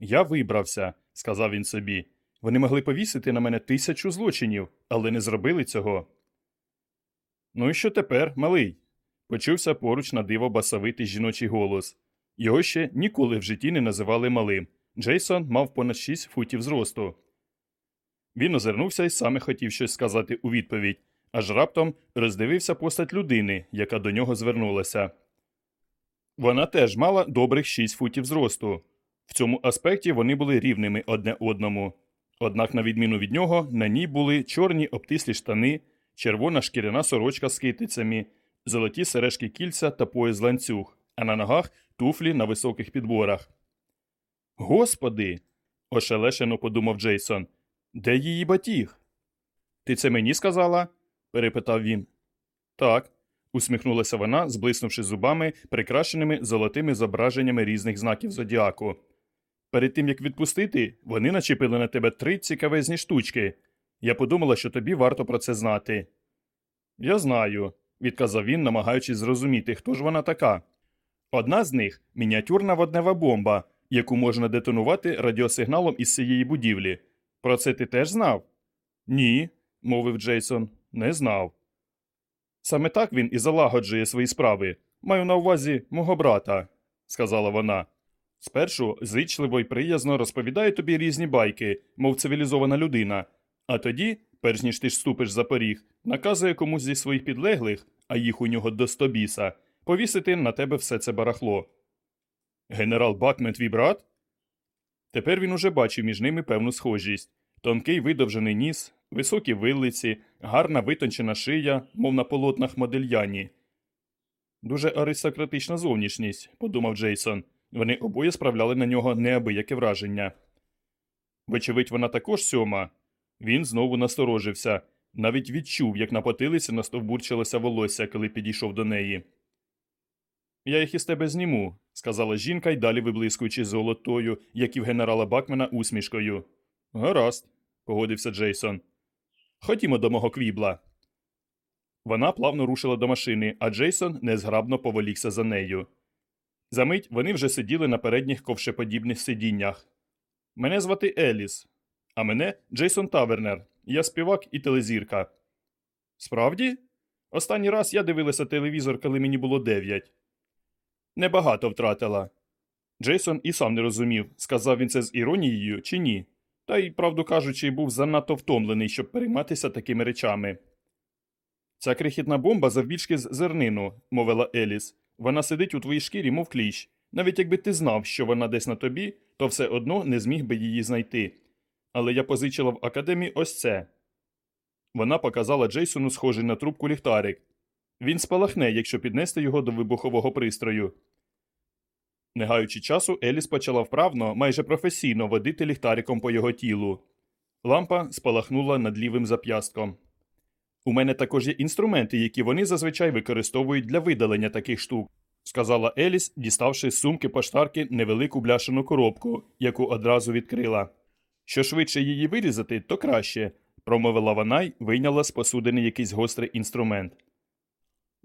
Я вибрався, сказав він собі. Вони могли повісити на мене тисячу злочинів, але не зробили цього. Ну і що тепер, малий? Почувся поруч на диво басовитий жіночий голос. Його ще ніколи в житті не називали малим. Джейсон мав понад шість футів зросту. Він озирнувся і саме хотів щось сказати у відповідь, аж раптом роздивився постать людини, яка до нього звернулася. Вона теж мала добрих шість футів зросту. В цьому аспекті вони були рівними одне одному. Однак, на відміну від нього, на ній були чорні обтислі штани, червона шкіряна сорочка з китицями, золоті сережки кільця та пояс ланцюг, а на ногах туфлі на високих підборах. Господи. ошелешено подумав Джейсон. Де її батіг? Ти це мені сказала? перепитав він. Так, усміхнулася вона, зблиснувши зубами, прикрашеними золотими зображеннями різних знаків зодіаку. Перед тим як відпустити, вони начепили на тебе три цікавезні штучки. Я подумала, що тобі варто про це знати. Я знаю, відказав він, намагаючись зрозуміти, хто ж вона така. Одна з них мініатюрна воднева бомба, яку можна детонувати радіосигналом із цієї будівлі. Про це ти теж знав? Ні, мовив Джейсон, не знав. Саме так він і залагоджує свої справи. Маю на увазі мого брата, сказала вона. Спершу зичливо й приязно розповідає тобі різні байки, мов цивілізована людина, а тоді, перш ніж ти ж ступиш за поріг, наказує комусь зі своїх підлеглих, а їх у нього до стобіса, повісити на тебе все це барахло. Генерал Бакмен твій брат? Тепер він уже бачив між ними певну схожість. Тонкий видовжений ніс, високі вилиці, гарна витончена шия, мов на полотнах модельяні. Дуже аристократична зовнішність, подумав Джейсон. Вони обоє справляли на нього неабияке враження. Вочевидь, вона також сьома. Він знову насторожився, навіть відчув, як на потилиці настовбурчилося волосся, коли підійшов до неї. Я їх із тебе зніму, сказала жінка й далі виблискуючи золотою, як і в генерала Бакмена, усмішкою. Гаразд, погодився Джейсон. Ходімо до мого квібла. Вона плавно рушила до машини, а Джейсон незграбно поволікся за нею. Замить вони вже сиділи на передніх ковшеподібних сидіннях. Мене звати Еліс, а мене Джейсон Тавернер. Я співак і телезірка. Справді? Останній раз я дивилася телевізор, коли мені було дев'ять. Небагато втратила. Джейсон і сам не розумів, сказав він це з іронією чи ні. Та й, правду кажучи, був занадто втомлений, щоб перейматися такими речами. Ця крихітна бомба завбільшки з зернину, мовила Еліс. Вона сидить у твоїй шкірі, мов кліщ. Навіть якби ти знав, що вона десь на тобі, то все одно не зміг би її знайти. Але я позичила в академії ось це. Вона показала Джейсону схожий на трубку ліхтарик. Він спалахне, якщо піднести його до вибухового пристрою. Не гаючи часу, Еліс почала вправно, майже професійно водити ліхтариком по його тілу. Лампа спалахнула над лівим зап'ястком. У мене також є інструменти, які вони зазвичай використовують для видалення таких штук, сказала Еліс, діставши з сумки поштарки невелику бляшену коробку, яку одразу відкрила. Що швидше її вирізати, то краще, промовила вона й вийняла з посудини якийсь гострий інструмент.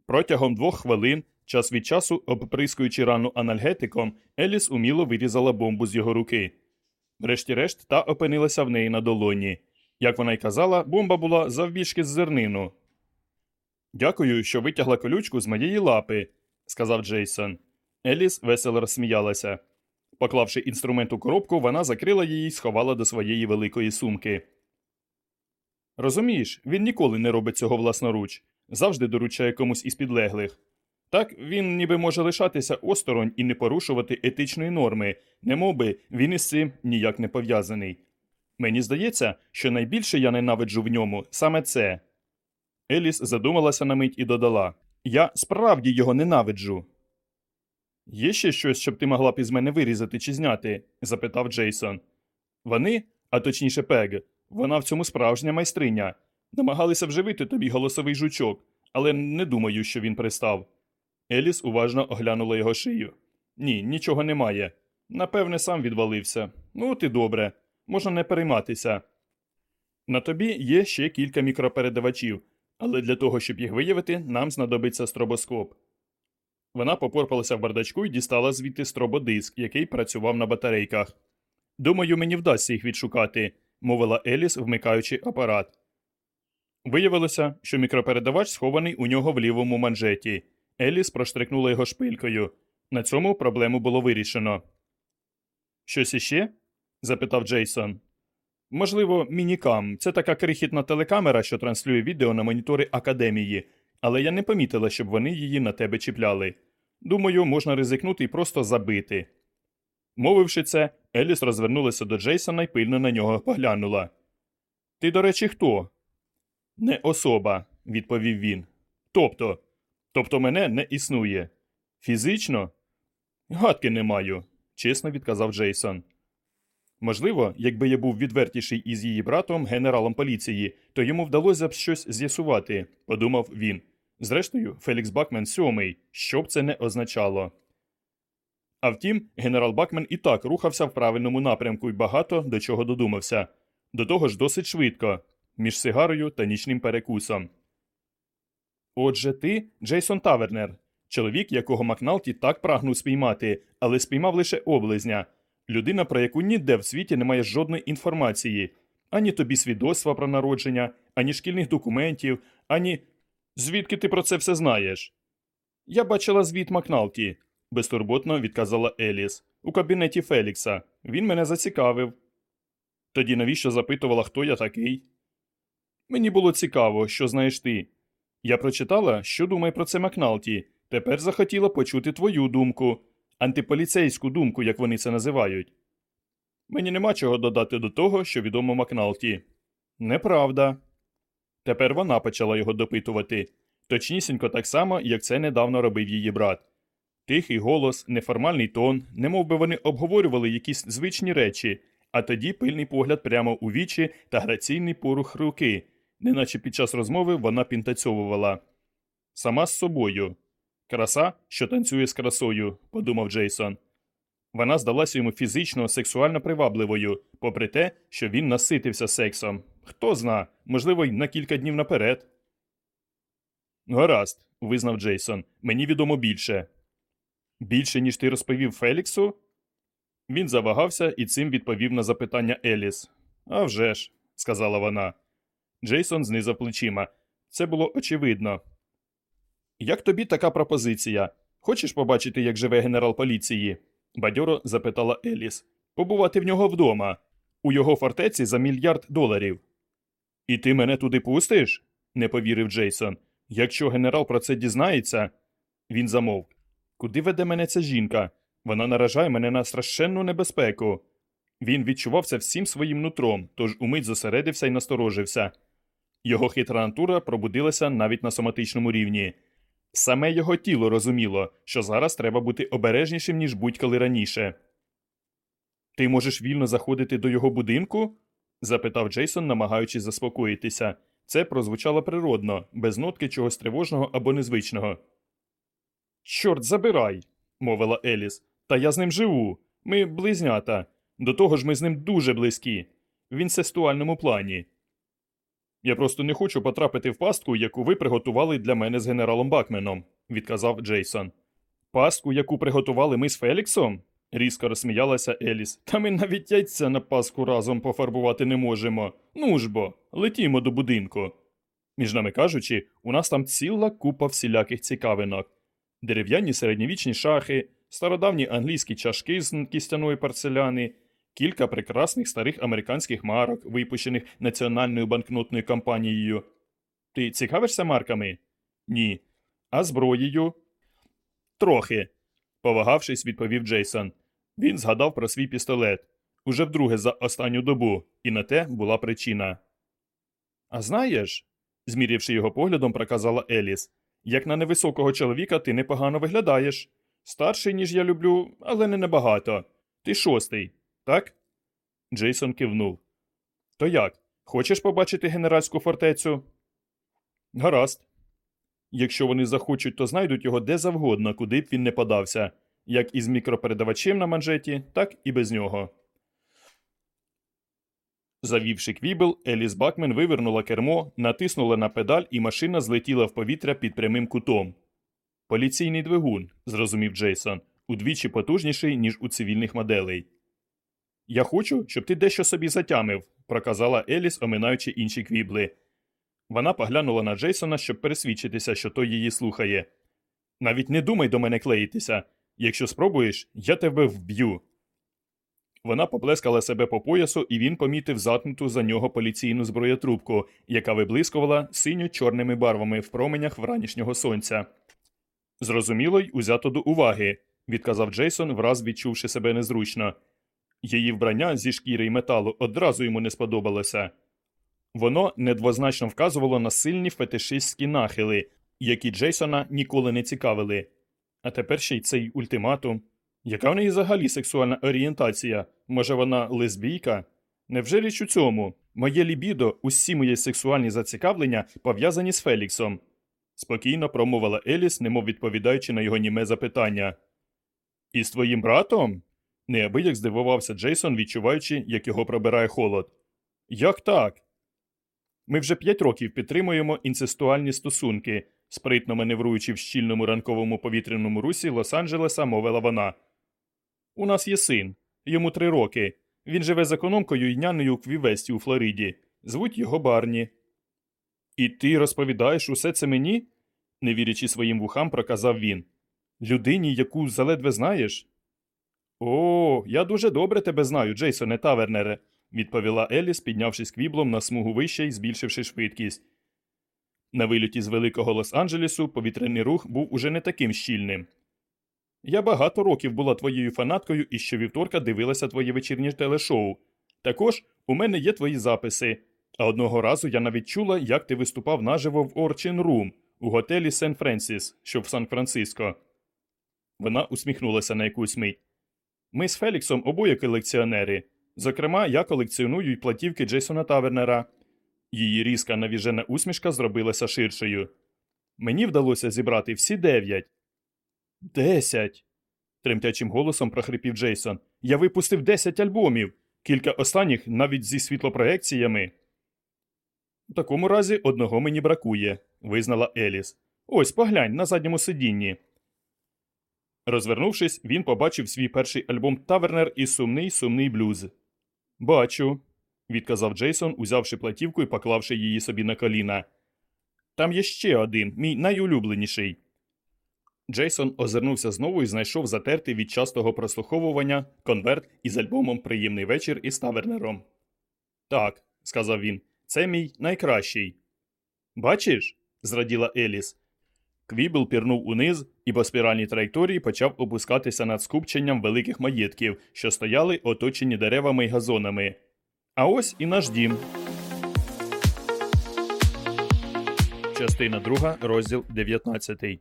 Протягом двох хвилин, час від часу, обприскуючи рану анальгетиком, Еліс уміло вирізала бомбу з його руки. Врешті-решт, та опинилася в неї на долоні. Як вона й казала, бомба була завбільшки з зернину. Дякую, що витягла колючку з моєї лапи, сказав Джейсон. Еліс весело розсміялася. Поклавши інструмент у коробку, вона закрила її і сховала до своєї великої сумки. Розумієш, він ніколи не робить цього власноруч, завжди доручає комусь із підлеглих. Так він ніби може лишатися осторонь і не порушувати етичної норми, немовби він із цим ніяк не пов'язаний. Мені здається, що найбільше я ненавиджу в ньому саме це. Еліс задумалася на мить і додала Я справді його ненавиджу. Є ще щось, щоб ти могла б із мене вирізати чи зняти? запитав Джейсон. Вони, а точніше Пег, вона в цьому справжня майстриня. Намагалися вживити тобі голосовий жучок, але не думаю, що він пристав. Еліс уважно оглянула його шию. Ні, нічого немає. Напевне, сам відвалився. Ну, ти добре, можна не перейматися. На тобі є ще кілька мікропередавачів, але для того, щоб їх виявити, нам знадобиться стробоскоп. Вона попорпалася в бардачку і дістала звідти стрободиск, який працював на батарейках. Думаю, мені вдасться їх відшукати, мовила Еліс, вмикаючи апарат. Виявилося, що мікропередавач схований у нього в лівому манжеті. Еліс проштрикнула його шпилькою. На цьому проблему було вирішено. Щось іще? запитав Джейсон. Можливо, мінікам. Це така крихітна телекамера, що транслює відео на монітори академії, але я не помітила, щоб вони її на тебе чіпляли. Думаю, можна ризикнути і просто забити. Мовивши це, Еліс розвернулася до Джейсона і пильно на нього поглянула. Ти, до речі, хто? Не особа, відповів він. Тобто, тобто мене не існує. Фізично? Гадки не маю, чесно відказав Джейсон. Можливо, якби я був відвертіший із її братом, генералом поліції, то йому вдалося б щось з'ясувати, подумав він. Зрештою, Фелікс Бакмен сьомий, що б це не означало. А втім, генерал Бакмен і так рухався в правильному напрямку і багато до чого додумався. До того ж досить швидко, між сигарою та нічним перекусом. Отже, ти Джейсон Тавернер, чоловік, якого Макналті так прагнув спіймати, але спіймав лише облизня. Людина, про яку ніде в світі немає жодної інформації, ані тобі свідоцтва про народження, ані шкільних документів, ані. Звідки ти про це все знаєш? Я бачила звіт Макналті, безтурботно відказала Еліс. У кабінеті Фелікса. Він мене зацікавив. Тоді навіщо запитувала, хто я такий? Мені було цікаво, що знаєш ти. Я прочитала, що думає про це Макналті. Тепер захотіла почути твою думку, антиполіцейську думку, як вони це називають. Мені нема чого додати до того, що відомо Макналті. Неправда. Тепер вона почала його допитувати, точнісінько так само, як це недавно робив її брат. Тихий голос, неформальний тон, немов би вони обговорювали якісь звичні речі, а тоді пильний погляд прямо у вічі та граційний порух руки, неначе під час розмови вона пінтацьовувала. Сама з собою. Краса, що танцює з красою, подумав Джейсон. Вона здалася йому фізично, сексуально привабливою, попри те, що він наситився сексом. Хто зна, можливо, й на кілька днів наперед. Гаразд, визнав Джейсон. Мені відомо більше. Більше, ніж ти розповів Феліксу? Він завагався і цим відповів на запитання Еліс. «А вже ж», – сказала вона. Джейсон знизав плечима. Це було очевидно. Як тобі така пропозиція? Хочеш побачити, як живе генерал поліції? бадьоро запитала Еліс. Побувати в нього вдома, у його фортеці за мільярд доларів. І ти мене туди пустиш? не повірив Джейсон. Якщо генерал про це дізнається. Він замовк. Куди веде мене ця жінка? Вона наражає мене на страшенну небезпеку. Він відчував це всім своїм нутром, тож умить зосередився і насторожився. Його хитра натура пробудилася навіть на соматичному рівні. Саме його тіло розуміло, що зараз треба бути обережнішим, ніж будь-коли раніше. Ти можеш вільно заходити до його будинку? запитав Джейсон, намагаючись заспокоїтися. Це прозвучало природно, без нотки чогось тривожного або незвичного. Чорт забирай, мовила Еліс. Та я з ним живу. Ми близнята. До того ж, ми з ним дуже близькі. В інцестуальному плані. Я просто не хочу потрапити в пастку, яку ви приготували для мене з генералом Бакменом, відказав Джейсон. Пастку, яку приготували ми з Феліксом? різко розсміялася Еліс. Та ми навіть яйця на паску разом пофарбувати не можемо. Ну ж бо, летімо до будинку. Між нами кажучи, у нас там ціла купа всіляких цікавинок. Дерев'яні середньовічні шахи, стародавні англійські чашки з кістяної порцеляни, кілька прекрасних старих американських марок, випущених національною банкнотною компанією. Ти цікавишся марками? Ні. А зброєю? Трохи. Повагавшись, відповів Джейсон. Він згадав про свій пістолет уже вдруге за останню добу, і на те була причина. А знаєш, змірявши його поглядом, проказала Еліс, як на невисокого чоловіка ти непогано виглядаєш. Старший, ніж я люблю, але не набагато. Ти шостий, так? Джейсон кивнув. То як? Хочеш побачити генеральську фортецю? Гаразд. Якщо вони захочуть, то знайдуть його де завгодно, куди б він не подався, як із мікропередавачем на манжеті, так і без нього. Завівши квібл, Еліс Бакмен вивернула кермо, натиснула на педаль, і машина злетіла в повітря під прямим кутом. Поліційний двигун, зрозумів Джейсон, удвічі потужніший, ніж у цивільних моделей. Я хочу, щоб ти дещо собі затямив, проказала Еліс, оминаючи інші квібли. Вона поглянула на Джейсона, щоб пересвідчитися, що той її слухає. Навіть не думай до мене клеїтися. Якщо спробуєш, я тебе вб'ю. Вона поплескала себе по поясу, і він помітив затнуту за нього поліційну зброєтрубку, яка виблискувала синьо чорними барвами в променях вранішнього сонця. Зрозуміло й узято до уваги, відказав Джейсон, враз відчувши себе незручно. Її вбрання зі шкіри й металу одразу йому не сподобалося. Воно недвозначно вказувало на сильні фетишистські нахили, які Джейсона ніколи не цікавили. А тепер ще й цей ультиматум. Яка в неї взагалі сексуальна орієнтація? Може, вона лесбійка? Невже річ у цьому? Моє лібідо, усі мої сексуальні зацікавлення пов'язані з Феліксом. Спокійно промовила Еліс, немов відповідаючи на його німе запитання. І з твоїм братом? Неабияк здивувався Джейсон, відчуваючи, як його пробирає холод. Як так? Ми вже п'ять років підтримуємо інцестуальні стосунки, спритно маневруючи в щільному ранковому повітряному русі Лос-Анджелеса, мовила вона. У нас є син, йому три роки. Він живе з економкою і нянею у Квівесті у Флориді. Звуть його Барні. І ти розповідаєш усе це мені? не вірячи своїм вухам, проказав він. Людині, яку заледве знаєш? О, я дуже добре тебе знаю, Джейсоне Тавернере, відповіла Еліс, піднявшись квіблом на смугу вище і збільшивши швидкість. На вильоті з великого Лос-Анджелесу повітряний рух був уже не таким щільним. Я багато років була твоєю фанаткою і щовівторка дивилася твоє вечірнє телешоу. Також у мене є твої записи. А одного разу я навіть чула, як ти виступав наживо в Орчин Рум у готелі Сен Френсіс, що в Сан-Франциско. Вона усміхнулася на якусь мить. Ми з Феліксом обоє колекціонери. Зокрема, я колекціоную й платівки Джейсона Тавернера. Її різка навіжена усмішка зробилася ширшою. Мені вдалося зібрати всі дев'ять. Десять. тремтячим голосом прохрипів Джейсон. Я випустив десять альбомів, кілька останніх навіть зі світлопроекціями. У такому разі одного мені бракує, визнала Еліс. Ось поглянь на задньому сидінні. Розвернувшись, він побачив свій перший альбом Тавернер і сумний сумний блюз. Бачу, відказав Джейсон, узявши платівку і поклавши її собі на коліна. Там є ще один, мій найулюбленіший. Джейсон озирнувся знову і знайшов затертий від частого прослуховування конверт із альбомом Приємний вечір із Тавернером. Так, сказав він, це мій найкращий. Бачиш? зраділа Еліс. Квібл пірнув униз і по спіральній траєкторії почав опускатися над скупченням великих маєтків, що стояли оточені деревами й газонами. А ось і наш дім. Частина 2, розділ 19.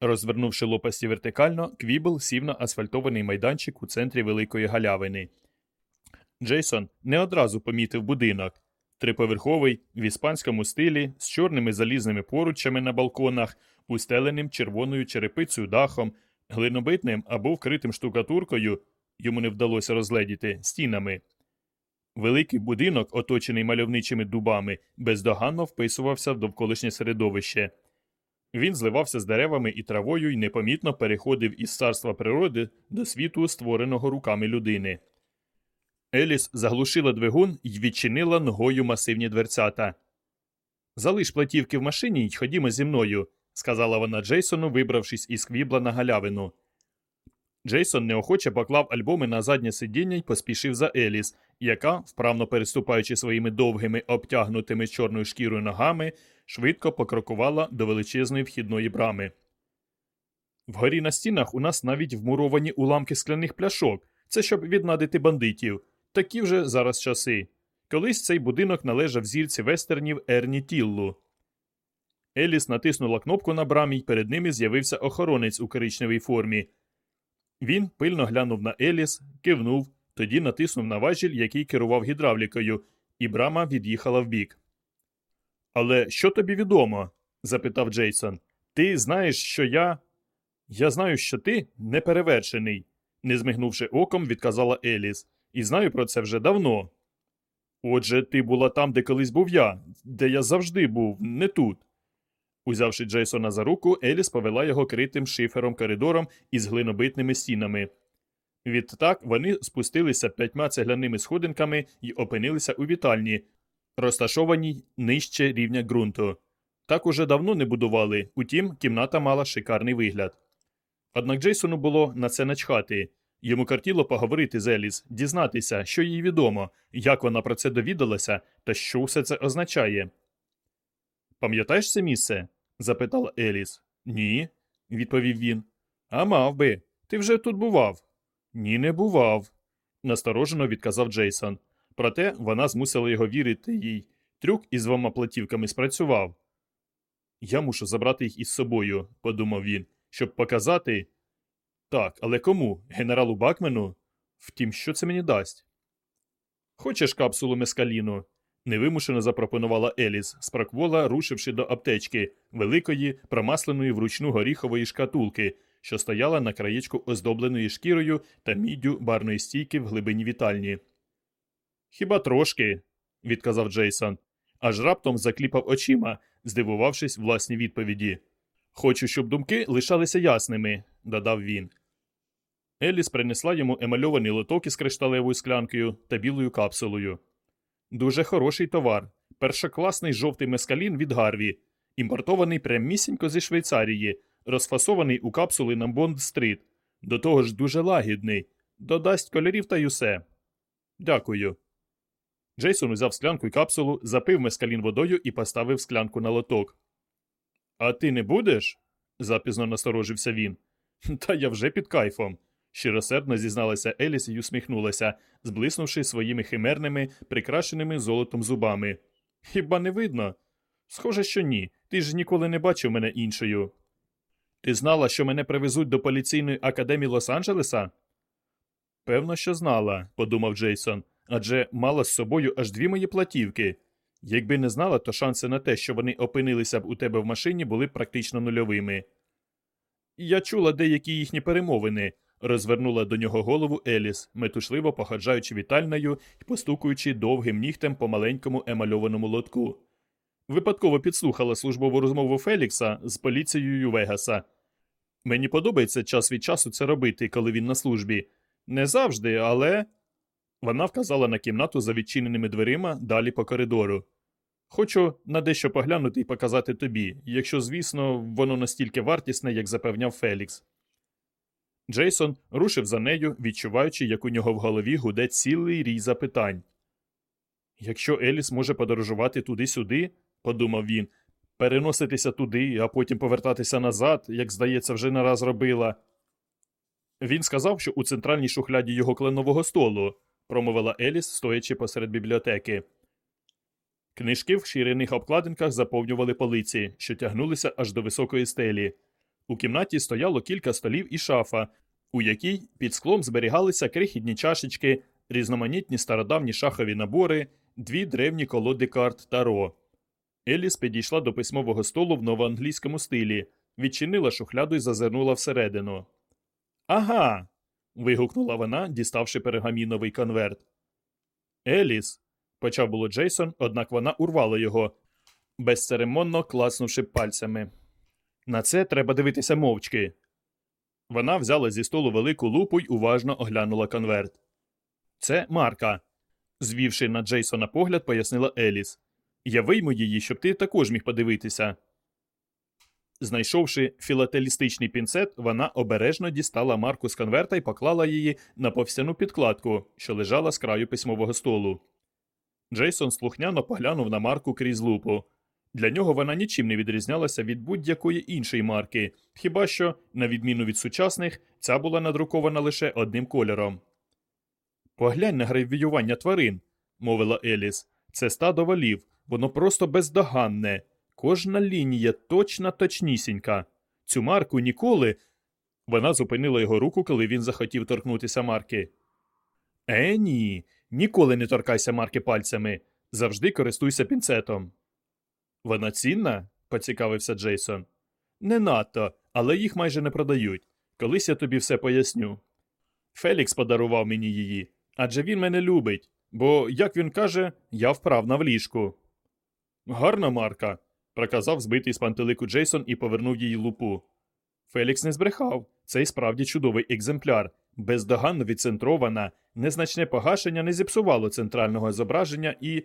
Розвернувши лопасті вертикально, Квібл сів на асфальтований майданчик у центрі великої галявини. Джейсон не одразу помітив будинок. Триповерховий, в іспанському стилі, з чорними залізними поруччями на балконах, устеленим червоною черепицею дахом, глинобитним або вкритим штукатуркою йому не вдалося розгледіти стінами. Великий будинок, оточений мальовничими дубами, бездоганно вписувався в довколишнє середовище. Він зливався з деревами і травою і непомітно переходив із царства природи до світу, створеного руками людини. Еліс заглушила двигун і відчинила ногою масивні дверцята. Залиш платівки в машині й ходімо зі мною, сказала вона Джейсону, вибравшись із квібла на галявину. Джейсон неохоче поклав альбоми на заднє сидіння й поспішив за Еліс, яка, вправно переступаючи своїми довгими, обтягнутими чорною шкірою ногами, швидко покрокувала до величезної вхідної брами. Вгорі на стінах у нас навіть вмуровані уламки скляних пляшок. Це щоб віднадити бандитів. Такі вже зараз часи. Колись цей будинок належав зірці вестернів Ерні Тіллу. Еліс натиснула кнопку на брамі й перед ними з'явився охоронець у коричневій формі. Він пильно глянув на Еліс, кивнув, тоді натиснув на важіль, який керував гідравлікою, і брама від'їхала вбік. Але що тобі відомо? запитав Джейсон. Ти знаєш, що я. Я знаю, що ти неперевершений, не змигнувши оком, відказала Еліс. І знаю про це вже давно. Отже, ти була там, де колись був я, де я завжди був, не тут. Узявши Джейсона за руку, Еліс повела його критим шифером коридором із глинобитними стінами. Відтак вони спустилися п'ятьма цегляними сходинками і опинилися у вітальні, розташованій нижче рівня ґрунту. Так уже давно не будували, утім, кімната мала шикарний вигляд. Однак Джейсону було на це начхати. Йому картіло поговорити з Еліс, дізнатися, що їй відомо, як вона про це довідалася та що все це означає. Пам'ятаєш це місце? Запитала Еліс. Ні, відповів він. А мав би. Ти вже тут бував. Ні, не бував, насторожено відказав Джейсон. Проте вона змусила його вірити їй. Трюк із двома платівками спрацював. Я мушу забрати їх із собою, подумав він, щоб показати. Так, але кому? Генералу Бакмену? Втім, що це мені дасть? Хочеш капсулу мескаліну? Невимушено запропонувала Еліс, спроквола, рушивши до аптечки, великої, промасленої вручну горіхової шкатулки, що стояла на краєчку оздобленої шкірою та міддю барної стійки в глибині вітальні. Хіба трошки, відказав Джейсон, аж раптом закліпав очима, здивувавшись власній відповіді. Хочу, щоб думки лишалися ясними, додав він. Еліс принесла йому емальований лоток із кришталевою склянкою та білою капсулою. Дуже хороший товар, Першокласний жовтий мескалін від Гарві, імпортований прямісінько зі Швейцарії, розфасований у капсули на Бонд-стріт. До того ж дуже лагідний. Додасть кольорів та й усе. Дякую. Джейсон узяв склянку й капсулу, запив мескалін водою і поставив склянку на лоток. А ти не будеш? запізно насторожився він. Та я вже під кайфом. Щиросердно зізналася Еліс і усміхнулася, зблиснувши своїми химерними, прикрашеними золотом зубами. Хіба не видно? Схоже, що ні. Ти ж ніколи не бачив мене іншою. Ти знала, що мене привезуть до поліційної академії Лос-Анджелеса? Певно, що знала, подумав Джейсон, адже мала з собою аж дві мої платівки. Якби не знала, то шанси на те, що вони опинилися б у тебе в машині, були б практично нульовими. Я чула деякі їхні перемовини, розвернула до нього голову Еліс, метушливо походжаючи вітальною і постукуючи довгим нігтем по маленькому емальованому лотку. Випадково підслухала службову розмову Фелікса з поліцією Вегаса. Мені подобається час від часу це робити, коли він на службі. Не завжди, але. Вона вказала на кімнату за відчиненими дверима далі по коридору. Хочу на дещо поглянути і показати тобі, якщо, звісно, воно настільки вартісне, як запевняв Фелікс. Джейсон рушив за нею, відчуваючи, як у нього в голові гуде цілий рій запитань. Якщо Еліс може подорожувати туди-сюди, подумав він, переноситися туди, а потім повертатися назад, як здається, вже не раз робила. Він сказав, що у центральній шухляді його кленового столу, промовила Еліс, стоячи посеред бібліотеки. Книжки в ширених обкладинках заповнювали полиці, що тягнулися аж до високої стелі. У кімнаті стояло кілька столів і шафа, у якій під склом зберігалися крихітні чашечки, різноманітні стародавні шахові набори, дві древні колоди карт Таро. Еліс підійшла до письмового столу в новоанглійському стилі, відчинила шухляду і зазирнула всередину. Ага. вигукнула вона, діставши перегаміновий конверт. Еліс. почав було Джейсон, однак вона урвала його, безцеремонно класнувши пальцями. На це треба дивитися мовчки. Вона взяла зі столу велику лупу й уважно оглянула конверт. Це Марка. звівши на Джейсона погляд, пояснила Еліс. Я вийму її, щоб ти також міг подивитися. Знайшовши філателістичний пінцет, вона обережно дістала марку з конверта і поклала її на повстяну підкладку, що лежала з краю письмового столу. Джейсон слухняно поглянув на марку крізь лупу. Для нього вона нічим не відрізнялася від будь-якої іншої марки, хіба що, на відміну від сучасних, ця була надрукована лише одним кольором. Поглянь на гравіювання тварин, мовила Еліс. Це стадо валів, воно просто бездоганне. Кожна лінія точна точнісінька. Цю марку ніколи. Вона зупинила його руку, коли він захотів торкнутися марки. Е, ні, ніколи не торкайся марки пальцями. Завжди користуйся пінцетом. Вона цінна? поцікавився Джейсон. Не надто, але їх майже не продають. Колись я тобі все поясню. Фелікс подарував мені її, адже він мене любить, бо, як він каже, я вправна в ліжку. Гарна марка, проказав збитий з пантелику Джейсон і повернув їй лупу. Фелікс не збрехав. Цей справді чудовий екземпляр, бездоганно відцентрована, незначне погашення не зіпсувало центрального зображення і.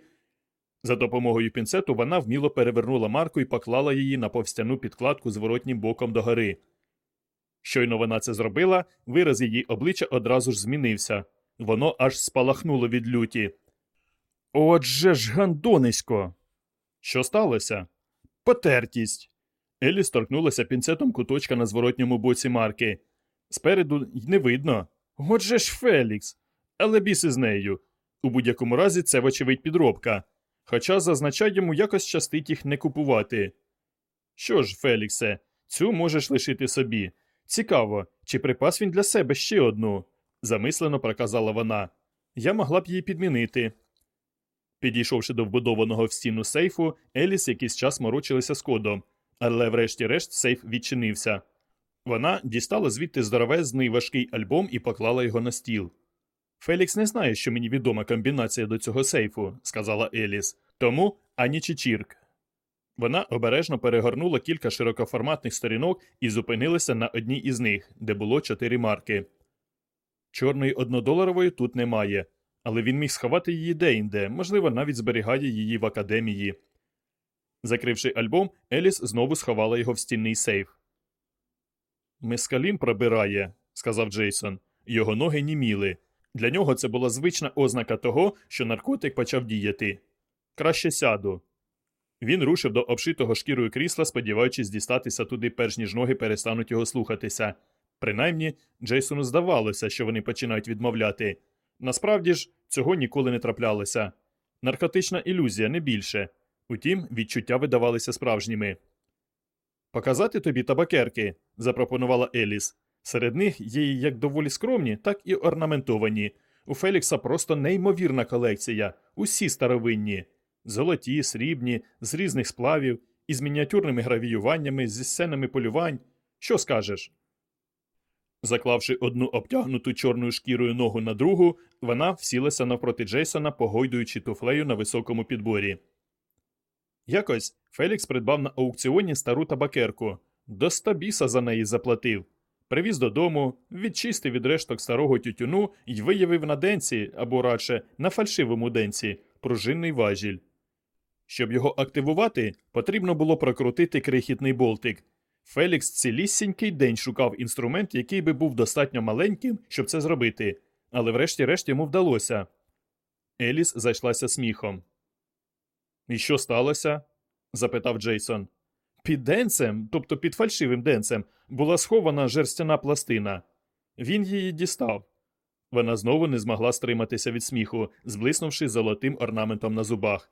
За допомогою пінцету вона вміло перевернула марку і поклала її на повстяну підкладку зворотнім боком догори. Щойно вона це зробила, вираз її обличчя одразу ж змінився. Воно аж спалахнуло від люті. Отже ж, гандонисько. Що сталося? Потертість. Елі сторкнулася пінцетом куточка на зворотньому боці марки. Спереду й не видно. Отже ж, Фелікс. Але біс із нею. У будь-якому разі це, вочевидь, підробка. Хоча зазначай йому якось щастить їх не купувати. Що ж, Феліксе, цю можеш лишити собі. Цікаво, чи припас він для себе ще одну, замислено проказала вона. Я могла б її підмінити. Підійшовши до вбудованого в стіну сейфу, Еліс якийсь час морочилася з кодом, але врешті-решт сейф відчинився. Вона дістала звідти здоровезний важкий альбом і поклала його на стіл. Фелікс не знає, що мені відома комбінація до цього сейфу, сказала Еліс. Тому ані чірк. Вона обережно перегорнула кілька широкоформатних сторінок і зупинилася на одній із них, де було чотири марки. Чорної однодоларової тут немає. Але він міг сховати її деінде, можливо, навіть зберігає її в академії. Закривши альбом, Еліс знову сховала його в стінний сейф. Мескалін пробирає, сказав Джейсон. Його ноги німіли. Для нього це була звична ознака того, що наркотик почав діяти. Краще сяду. Він рушив до обшитого шкірою крісла, сподіваючись дістатися туди, перш ніж ноги перестануть його слухатися. Принаймні, Джейсону здавалося, що вони починають відмовляти. Насправді ж, цього ніколи не траплялося. Наркотична ілюзія, не більше. Утім, відчуття видавалися справжніми. Показати тобі табакерки, запропонувала Еліс. Серед них є як доволі скромні, так і орнаментовані. У Фелікса просто неймовірна колекція, усі старовинні, золоті, срібні, з різних сплавів, із мініатюрними гравіюваннями, зі сценами полювань. Що скажеш? Заклавши одну обтягнуту чорною шкірою ногу на другу, вона всілася навпроти Джейсона, погойдуючи туфлею на високому підборі. Якось Фелікс придбав на аукціоні стару табакерку. До ста біса за неї заплатив. Привіз додому, відчистив від решток старого тютюну і виявив на денці, або радше на фальшивому денці, пружинний важіль. Щоб його активувати, потрібно було прокрутити крихітний болтик. Фелікс цілісінький день шукав інструмент, який би був достатньо маленьким, щоб це зробити, але врешті-решт йому вдалося. Еліс зайшлася сміхом. І що сталося? запитав Джейсон. Під денцем, тобто під фальшивим денцем, була схована жерстяна пластина. Він її дістав. Вона знову не змогла стриматися від сміху, зблиснувши золотим орнаментом на зубах.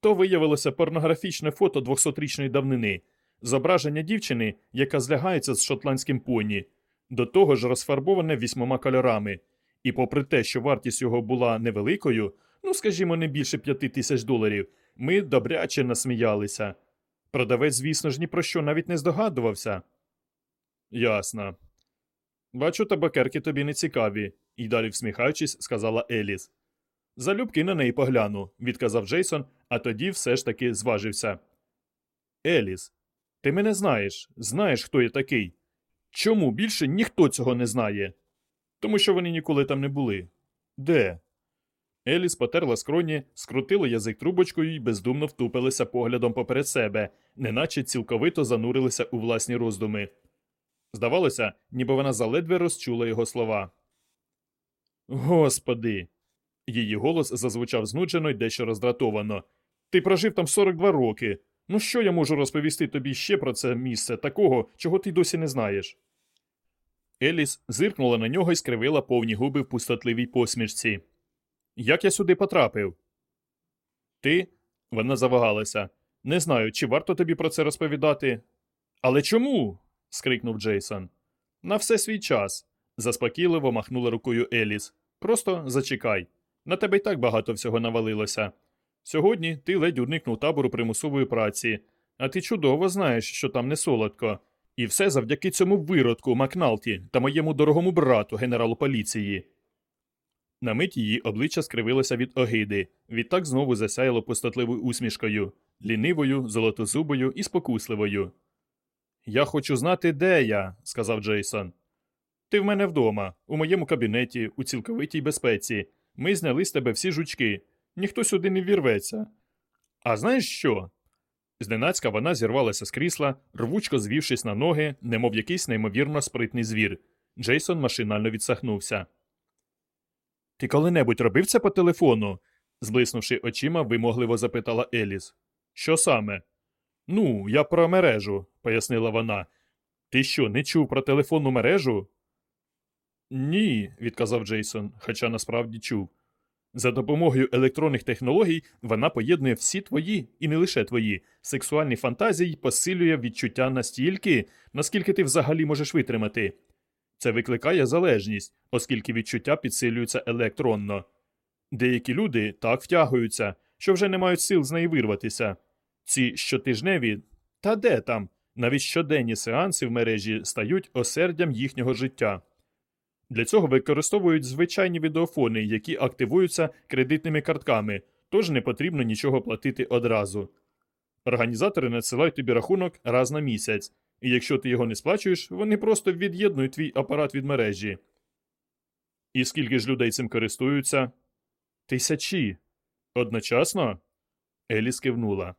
То виявилося порнографічне фото 200-річної давнини, зображення дівчини, яка злягається з шотландським поні, до того ж розфарбоване вісьмома кольорами. І попри те, що вартість його була невеликою, ну скажімо, не більше п'яти тисяч доларів, ми добряче насміялися. Продавець, звісно ж, ні про що навіть не здогадувався. Ясно. Бачу, табакерки тобі не цікаві, і далі всміхаючись, сказала Еліс. Залюбки на неї погляну, відказав Джейсон, а тоді все ж таки зважився. Еліс, ти мене знаєш, знаєш, хто я такий. Чому більше ніхто цього не знає? Тому що вони ніколи там не були. Де? Еліс потерла скроні, скрутила язик трубочкою і бездумно втупилася поглядом поперед себе, неначе цілковито занурилися у власні роздуми. Здавалося, ніби вона заледве розчула його слова. Господи. Її голос зазвучав знуджено й дещо роздратовано. Ти прожив там 42 роки. Ну що я можу розповісти тобі ще про це місце, такого, чого ти досі не знаєш? Еліс зиркнула на нього і скривила повні губи в пустотливій посмішці. Як я сюди потрапив? Ти? Вона завагалася. Не знаю, чи варто тобі про це розповідати. Але чому? скрикнув Джейсон. На все свій час. заспокійливо махнула рукою Еліс. Просто зачекай. На тебе й так багато всього навалилося. Сьогодні ти ледь уникнув табору примусової праці, а ти чудово знаєш, що там не солодко. І все завдяки цьому виродку Макналті та моєму дорогому брату, генералу поліції. На мить її обличчя скривилося від огиди, відтак знову засяяло пустотливою усмішкою, лінивою, золотозубою і спокусливою. Я хочу знати, де я, сказав Джейсон. Ти в мене вдома, у моєму кабінеті, у цілковитій безпеці. Ми зняли з тебе всі жучки. Ніхто сюди не вірветься. А знаєш що? Зненацька вона зірвалася з крісла, рвучко звівшись на ноги, немов якийсь неймовірно спритний звір. Джейсон машинально відсахнувся. Ти коли-небудь робив це по телефону? зблиснувши очима, вимогливо запитала Еліс. Що саме? Ну, я про мережу, пояснила вона. Ти що, не чув про телефонну мережу? Ні, відказав Джейсон, хоча насправді чув. За допомогою електронних технологій вона поєднує всі твої, і не лише твої, сексуальні фантазії посилює відчуття настільки, наскільки ти взагалі можеш витримати. Це викликає залежність, оскільки відчуття підсилюються електронно. Деякі люди так втягуються, що вже не мають сил з неї вирватися. Ці щотижневі, та де там, навіть щоденні сеанси в мережі стають осердям їхнього життя. Для цього використовують звичайні відеофони, які активуються кредитними картками, тож не потрібно нічого платити одразу. Організатори надсилають тобі рахунок раз на місяць, і якщо ти його не сплачуєш, вони просто від'єднують твій апарат від мережі. І скільки ж людей цим користуються? Тисячі. Одночасно? Еліс кивнула.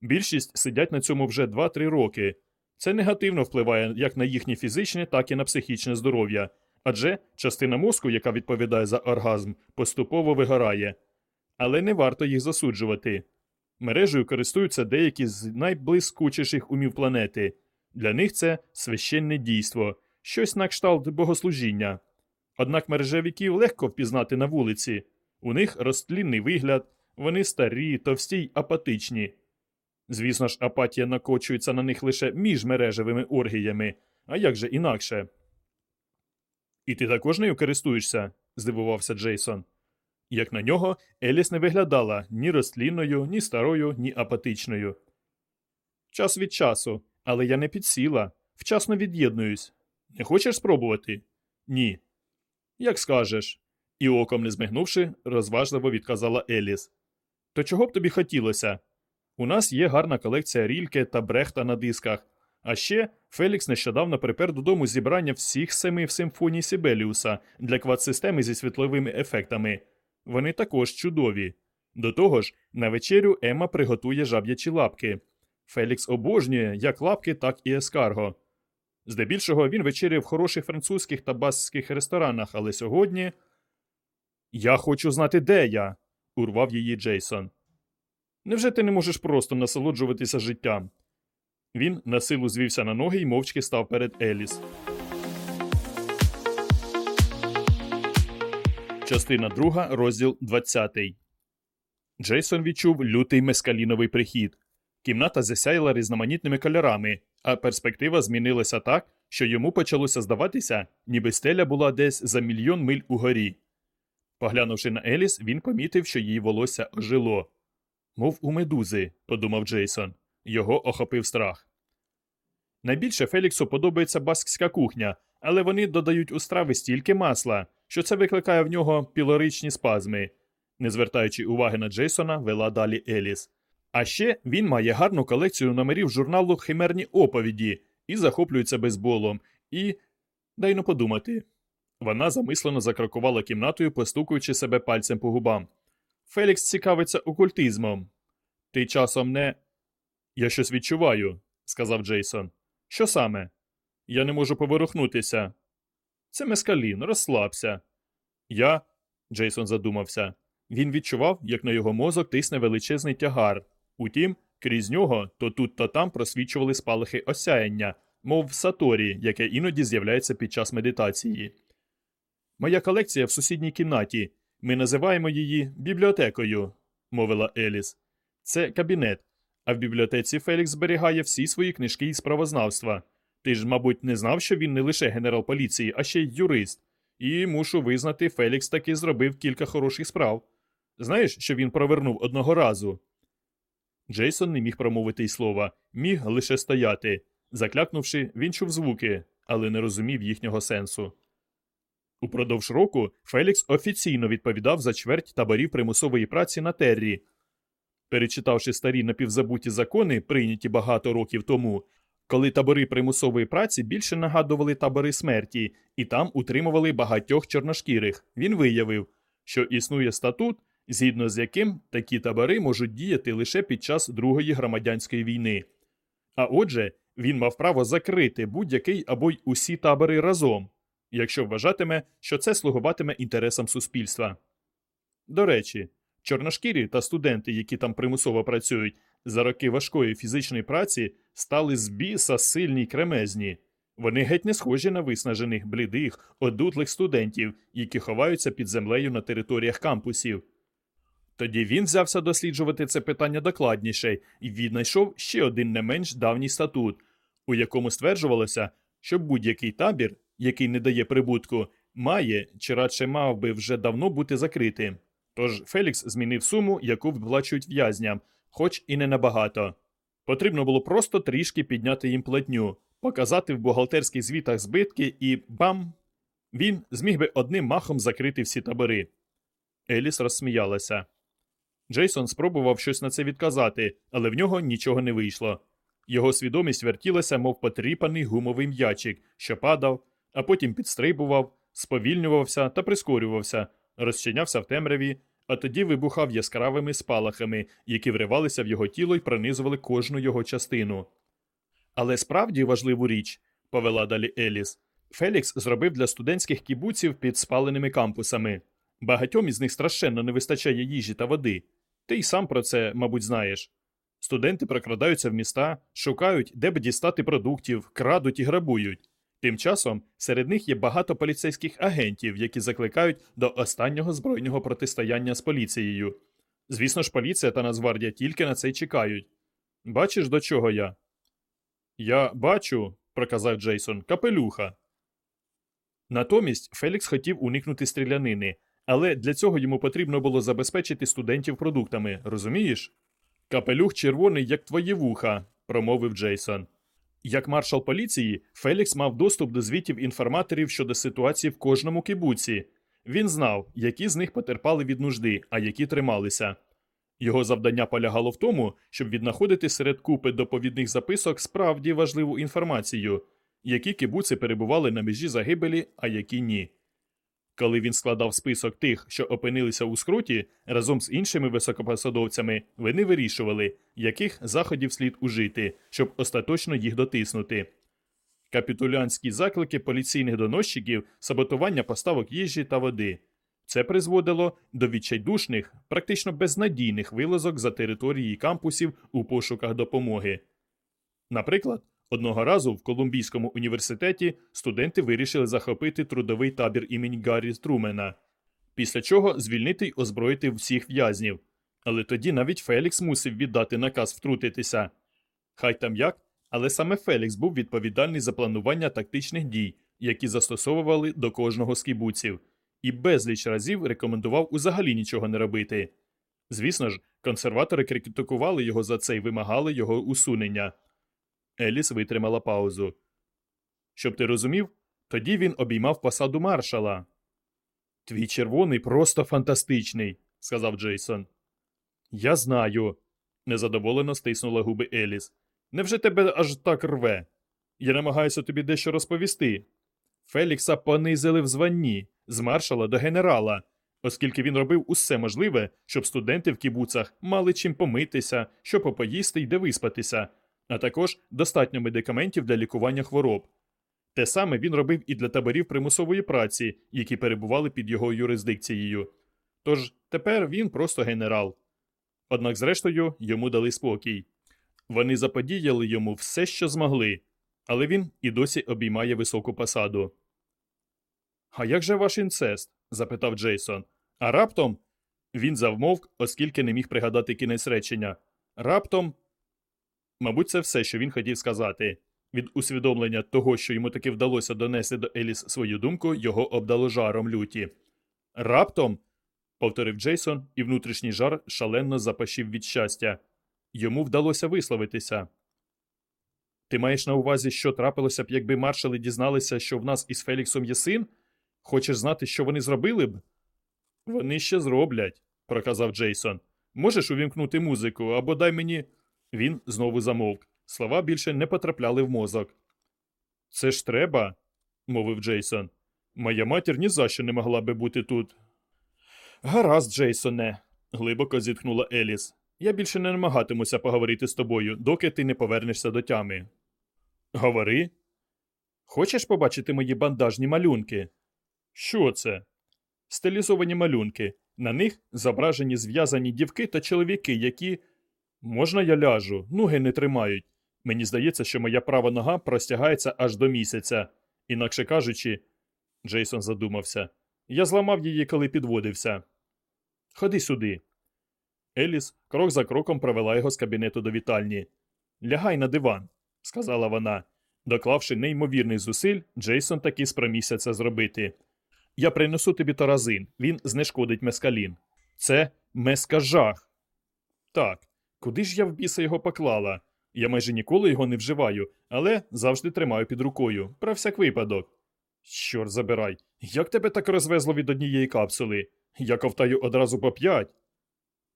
Більшість сидять на цьому вже 2-3 роки. Це негативно впливає як на їхнє фізичне, так і на психічне здоров'я. Адже частина мозку, яка відповідає за оргазм, поступово вигорає. Але не варто їх засуджувати. Мережею користуються деякі з найблискучіших умів планети. Для них це священне дійство, щось на кшталт богослужіння. Однак мережевиків легко впізнати на вулиці. У них розтлінний вигляд, вони старі, товсті й апатичні. Звісно ж, апатія накочується на них лише між мережевими оргіями, а як же інакше? І ти також нею користуєшся? здивувався Джейсон. Як на нього, Еліс не виглядала ні розтлінною, ні старою, ні апатичною. Час від часу, але я не підсіла, вчасно від'єднуюсь. Не хочеш спробувати? Ні. Як скажеш. І оком не змигнувши, розважливо відказала Еліс. То чого б тобі хотілося? У нас є гарна колекція рільки та брехта на дисках. А ще Фелікс нещодавно припер додому зібрання всіх семи в симфонії Сібеліуса для квад-системи зі світловими ефектами. Вони також чудові. До того ж, на вечерю Емма приготує жаб'ячі лапки. Фелікс обожнює як лапки, так і ескарго. Здебільшого він вечеряє в хороших французьких та баскських ресторанах, але сьогодні. Я хочу знати, де я. урвав її Джейсон. Невже ти не можеш просто насолоджуватися життям? Він на силу звівся на ноги і мовчки став перед Еліс. Частина 2, розділ 20. Джейсон відчув лютий мескаліновий прихід. Кімната засяяла різноманітними кольорами, а перспектива змінилася так, що йому почалося здаватися, ніби стеля була десь за мільйон миль угорі. Поглянувши на Еліс, він помітив, що її волосся ожило. Мов у медузи, подумав Джейсон. Його охопив страх. Найбільше Феліксу подобається баскська кухня, але вони додають у страви стільки масла, що це викликає в нього пілоричні спазми. Не звертаючи уваги на Джейсона, вела далі Еліс. А ще він має гарну колекцію номерів журналу Химерні оповіді і захоплюється бейсболом, і. дай ну подумати. Вона замислено закрокувала кімнатою, постукуючи себе пальцем по губам. Фелікс цікавиться окультизмом. Ти часом не. Я щось відчуваю, сказав Джейсон. Що саме? Я не можу поворухнутися. Це мескалін, розслабся. Я. Джейсон задумався. Він відчував, як на його мозок тисне величезний тягар. Утім, крізь нього то тут, то там просвічували спалахи осяяння, мов в саторі, яке іноді з'являється під час медитації. Моя колекція в сусідній кімнаті. Ми називаємо її бібліотекою, мовила Еліс. Це кабінет, а в бібліотеці Фелікс зберігає всі свої книжки і справознавства. Ти ж, мабуть, не знав, що він не лише генерал поліції, а ще й юрист. І мушу визнати, Фелікс таки зробив кілька хороших справ. Знаєш, що він провернув одного разу? Джейсон не міг промовити й слова, міг лише стояти. Заклякнувши, він чув звуки, але не розумів їхнього сенсу. Упродовж року Фелікс офіційно відповідав за чверть таборів примусової праці на Террі. Перечитавши старі напівзабуті закони, прийняті багато років тому, коли табори примусової праці більше нагадували табори смерті і там утримували багатьох чорношкірих, він виявив, що існує статут, згідно з яким такі табори можуть діяти лише під час Другої громадянської війни. А отже, він мав право закрити будь-який або й усі табори разом, якщо вважатиме, що це слугуватиме інтересам суспільства. До речі, чорношкірі та студенти, які там примусово працюють, за роки важкої фізичної праці стали з біса сильні й кремезні. Вони геть не схожі на виснажених, блідих, одутлих студентів, які ховаються під землею на територіях кампусів. Тоді він взявся досліджувати це питання докладніше і віднайшов ще один не менш давній статут, у якому стверджувалося, що будь-який табір, який не дає прибутку, має чи радше мав би вже давно бути закритим. Тож Фелікс змінив суму, яку виплачують в'язням, хоч і не набагато. Потрібно було просто трішки підняти їм платню, показати в бухгалтерських звітах збитки і бам! Він зміг би одним махом закрити всі табори. Еліс розсміялася. Джейсон спробував щось на це відказати, але в нього нічого не вийшло. Його свідомість вертілася, мов потріпаний гумовий м'ячик, що падав, а потім підстрибував, сповільнювався та прискорювався, розчинявся в темряві, а тоді вибухав яскравими спалахами, які вривалися в його тіло і пронизували кожну його частину. Але справді важливу річ, повела далі Еліс, Фелікс зробив для студентських кібуців під спаленими кампусами. Багатьом із них страшенно не вистачає їжі та води. Ти й сам про це, мабуть, знаєш. Студенти прокрадаються в міста, шукають, де б дістати продуктів, крадуть і грабують. Тим часом серед них є багато поліцейських агентів, які закликають до останнього збройного протистояння з поліцією. Звісно ж, поліція та Нацгвардія тільки на це й чекають. Бачиш, до чого я? Я бачу, проказав Джейсон, капелюха. Натомість Фелікс хотів уникнути стрілянини, але для цього йому потрібно було забезпечити студентів продуктами, розумієш? Капелюх червоний, як твої вуха, промовив Джейсон. Як маршал поліції, Фелікс мав доступ до звітів інформаторів щодо ситуації в кожному кибуці. Він знав, які з них потерпали від нужди, а які трималися. Його завдання полягало в тому, щоб віднаходити серед купи доповідних записок справді важливу інформацію, які кибуці перебували на межі загибелі, а які ні. Коли він складав список тих, що опинилися у скруті, разом з іншими високопосадовцями, вони вирішували, яких заходів слід ужити, щоб остаточно їх дотиснути. Капітулянські заклики поліційних доносчиків, саботування поставок їжі та води. Це призводило до відчайдушних, практично безнадійних вилазок за території кампусів у пошуках допомоги. Наприклад, одного разу в Колумбійському університеті студенти вирішили захопити трудовий табір імені Гаррі Трумена, після чого звільнити й озброїти всіх в'язнів. Але тоді навіть Фелікс мусив віддати наказ втрутитися. Хай там як, але саме Фелікс був відповідальний за планування тактичних дій, які застосовували до кожного з кібуців, і безліч разів рекомендував узагалі нічого не робити. Звісно ж, консерватори критикували його за це і вимагали його усунення. Еліс витримала паузу. Щоб ти розумів, тоді він обіймав посаду маршала. Твій червоний просто фантастичний, сказав Джейсон. Я знаю, незадоволено стиснула губи Еліс. Невже тебе аж так рве? Я намагаюся тобі дещо розповісти. Фелікса понизили в званні з маршала до генерала, оскільки він робив усе можливе, щоб студенти в кібуцах мали чим помитися, що попоїсти й де виспатися, а також достатньо медикаментів для лікування хвороб. Те саме він робив і для таборів примусової праці, які перебували під його юрисдикцією. Тож тепер він просто генерал. Однак, зрештою, йому дали спокій. Вони заподіяли йому все, що змогли, але він і досі обіймає високу посаду. А як же ваш інцест? запитав Джейсон. А раптом. Він завмовк, оскільки не міг пригадати кінець речення. Раптом. Мабуть, це все, що він хотів сказати. Від усвідомлення того, що йому таки вдалося донести до Еліс свою думку, його обдало жаром люті. Раптом. повторив Джейсон, і внутрішній жар шалено запашів від щастя. Йому вдалося висловитися. Ти маєш на увазі, що трапилося б, якби маршали дізналися, що в нас із Феліксом є син? Хочеш знати, що вони зробили б? Вони ще зроблять, проказав Джейсон. Можеш увімкнути музику або дай мені. Він знову замовк. Слова більше не потрапляли в мозок. Це ж треба, мовив Джейсон. Моя матір ні за що не могла би бути тут. Гаразд, Джейсоне, глибоко зітхнула Еліс. Я більше не намагатимуся поговорити з тобою, доки ти не повернешся до тями. Говори. Хочеш побачити мої бандажні малюнки? Що це? Стилізовані малюнки. На них зображені зв'язані дівки та чоловіки, які. Можна я ляжу, ноги не тримають. Мені здається, що моя права нога простягається аж до місяця. Інакше кажучи, Джейсон задумався. Я зламав її, коли підводився. Ходи сюди. Еліс крок за кроком провела його з кабінету до вітальні. Лягай на диван, сказала вона. Доклавши неймовірний зусиль, Джейсон таки спромігся це зробити. Я принесу тобі таразин, він знешкодить мескалін. Це мескажах. Так, куди ж я в біса його поклала? Я майже ніколи його не вживаю, але завжди тримаю під рукою, про всяк випадок. Чорт забирай, як тебе так розвезло від однієї капсули? Я ковтаю одразу по п'ять.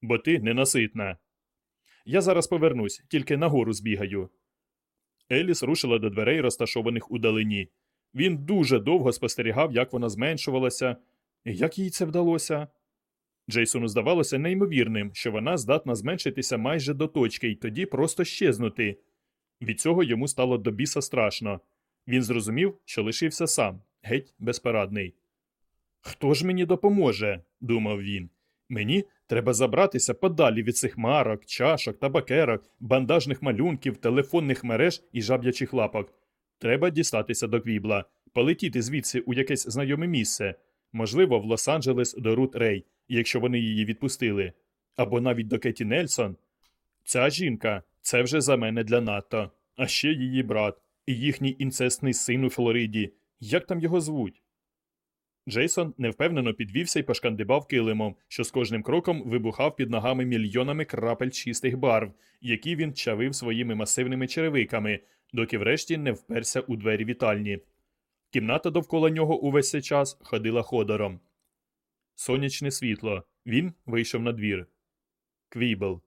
Бо ти ненаситна. Я зараз повернусь, тільки нагору збігаю. Еліс рушила до дверей, розташованих у далині. Він дуже довго спостерігав, як вона зменшувалася. Як їй це вдалося? Джейсону здавалося неймовірним, що вона здатна зменшитися майже до точки і тоді просто щезнути. Від цього йому стало до біса страшно. Він зрозумів, що лишився сам, геть безпорадний. Хто ж мені допоможе? думав він. Мені треба забратися подалі від цих марок, чашок, табакерок, бандажних малюнків, телефонних мереж і жаб'ячих лапок. Треба дістатися до Квібла, полетіти звідси у якесь знайоме місце, можливо, в Лос-Анджелес до Рут Рей, якщо вони її відпустили, або навіть до Кеті Нельсон. Ця жінка це вже за мене для НАТО, а ще її брат і їхній інцестний син у Флориді. Як там його звуть? Джейсон невпевнено підвівся і пошкандибав килимом, що з кожним кроком вибухав під ногами мільйонами крапель чистих барв, які він чавив своїми масивними черевиками, доки врешті не вперся у двері вітальні. Кімната довкола нього увесь цей час ходила ходором. Сонячне світло. Він вийшов на двір. Квібл.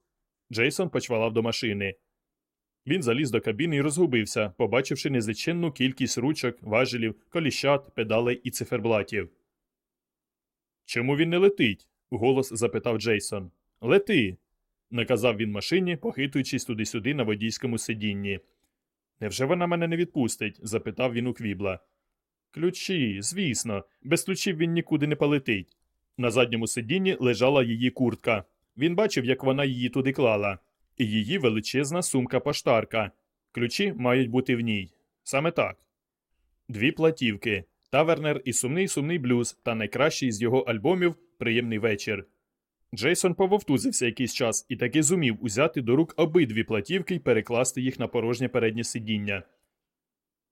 Джейсон почвалав до машини. Він заліз до кабіни і розгубився, побачивши незліченну кількість ручок, важелів, коліщат, педалей і циферблатів. Чому він не летить? голос запитав Джейсон. Лети. наказав він машині, похитуючись туди-сюди на водійському сидінні. Невже вона мене не відпустить? запитав він у Квібла. Ключі, звісно, без ключів він нікуди не полетить. На задньому сидінні лежала її куртка. Він бачив, як вона її туди клала і її величезна сумка-поштарка. Ключі мають бути в ній. Саме так. Дві платівки Тавернер і сумний сумний блюз та найкращий з його альбомів Приємний вечір. Джейсон пововтузився якийсь час і таки зумів узяти до рук обидві платівки і перекласти їх на порожнє переднє сидіння.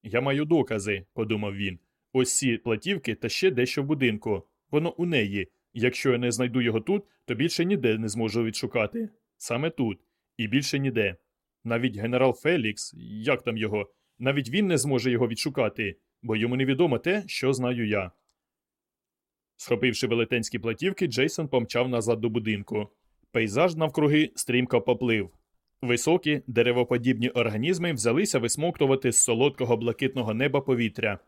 Я маю докази, подумав він. Ось ці платівки та ще дещо в будинку. Воно у неї. Якщо я не знайду його тут, то більше ніде не зможу відшукати. Саме тут. І більше ніде. Навіть генерал Фелікс, як там його, навіть він не зможе його відшукати, бо йому невідомо те, що знаю я. Схопивши велетенські платівки, Джейсон помчав назад до будинку. Пейзаж навкруги стрімко поплив. Високі, деревоподібні організми взялися висмоктувати з солодкого блакитного неба повітря.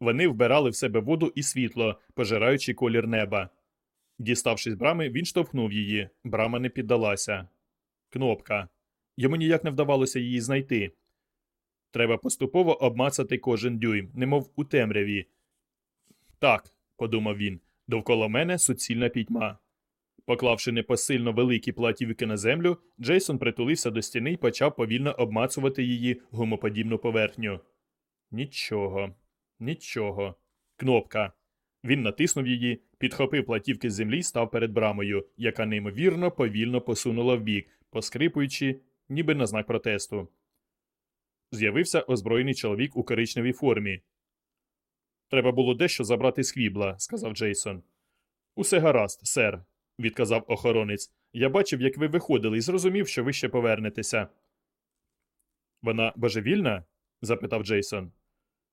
Вони вбирали в себе воду і світло, пожираючи колір неба. Діставшись брами, він штовхнув її. Брама не піддалася. Кнопка. Йому ніяк не вдавалося її знайти. Треба поступово обмацати кожен дюйм, немов у темряві. Так, подумав він, довкола мене суцільна пітьма. Поклавши непосильно великі платівки на землю, Джейсон притулився до стіни і почав повільно обмацувати її гумоподібну поверхню. Нічого, нічого. Кнопка. Він натиснув її, підхопив платівки з землі і став перед брамою, яка неймовірно повільно посунула вбік, поскрипуючи, ніби на знак протесту. З'явився озброєний чоловік у коричневій формі. Треба було дещо забрати з хвібла, сказав Джейсон. Усе гаразд, сер, відказав охоронець. Я бачив, як ви виходили, і зрозумів, що ви ще повернетеся. Вона божевільна? запитав Джейсон.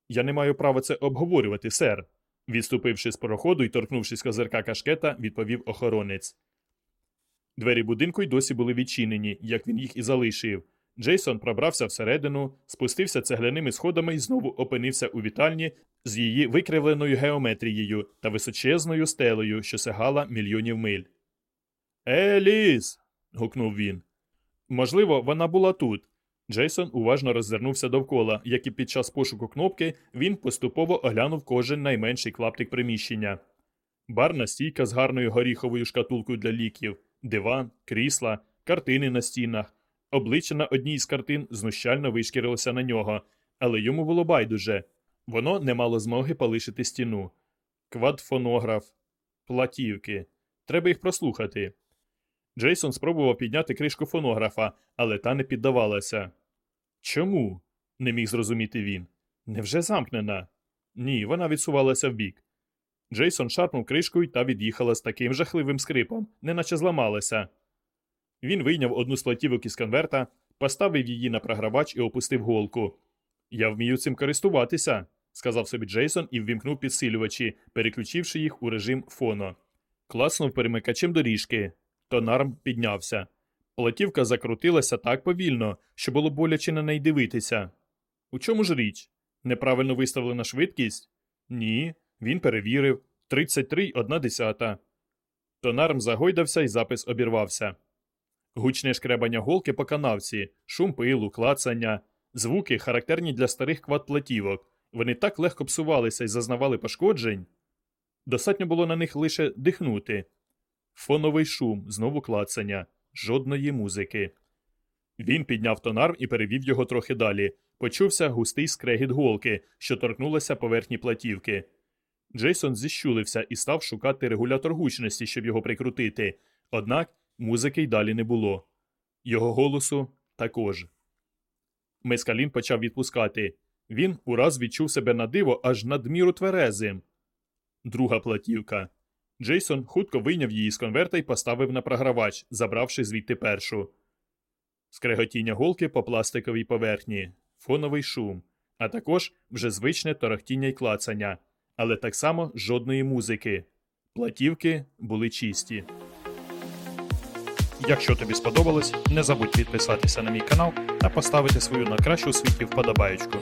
Я не маю права це обговорювати, сер. Відступивши з проходу і торкнувшись козирка кашкета, відповів охоронець. Двері будинку й досі були відчинені, як він їх і залишив. Джейсон пробрався всередину, спустився цегляними сходами і знову опинився у вітальні з її викривленою геометрією та височезною стелею, що сягала мільйонів миль. Еліс. гукнув він. Можливо, вона була тут. Джейсон уважно роззирнувся довкола, як і під час пошуку кнопки він поступово оглянув кожен найменший клаптик приміщення. Барна стійка з гарною горіховою шкатулкою для ліків, диван, крісла, картини на стінах. Обличчя на одній з картин знущально вишкірилося на нього, але йому було байдуже воно не мало змоги полишити стіну. Квадфонограф, платівки. Треба їх прослухати. Джейсон спробував підняти кришку фонографа, але та не піддавалася. Чому? не міг зрозуміти він. Невже замкнена? Ні, вона відсувалася вбік. Джейсон шарпнув кришкою та від'їхала з таким жахливим скрипом, неначе зламалася. Він вийняв одну з платівок із конверта, поставив її на програвач і опустив голку. Я вмію цим користуватися, сказав собі Джейсон і ввімкнув підсилювачі, переключивши їх у режим фоно. Класнув перемикачем доріжки. Тонарм піднявся. Платівка закрутилася так повільно, що було боляче на неї дивитися. У чому ж річ? Неправильно виставлена швидкість? Ні. Він перевірив 33,1. Тонарм загойдався і запис обірвався. Гучне шкребання голки по канавці, шум пилу, клацання, звуки, характерні для старих квадплатівок. Вони так легко псувалися і зазнавали пошкоджень. Достатньо було на них лише дихнути. Фоновий шум, знову клацання, жодної музики. Він підняв тонарм і перевів його трохи далі. Почувся густий скрегіт голки, що торкнулася поверхні платівки. Джейсон зіщулився і став шукати регулятор гучності, щоб його прикрутити. Однак музики й далі не було. Його голосу також. Мескалін почав відпускати. Він ураз відчув себе на диво аж надміру тверезим. Друга платівка. Джейсон хутко вийняв її з конверта і поставив на програвач, забравши звідти першу. Скреготіння голки по пластиковій поверхні, фоновий шум, а також вже звичне торохтіння й клацання, але так само жодної музики. Платівки були чисті. Якщо тобі сподобалось, не забудь підписатися на мій канал та поставити свою на кращу світі вподобаєчку.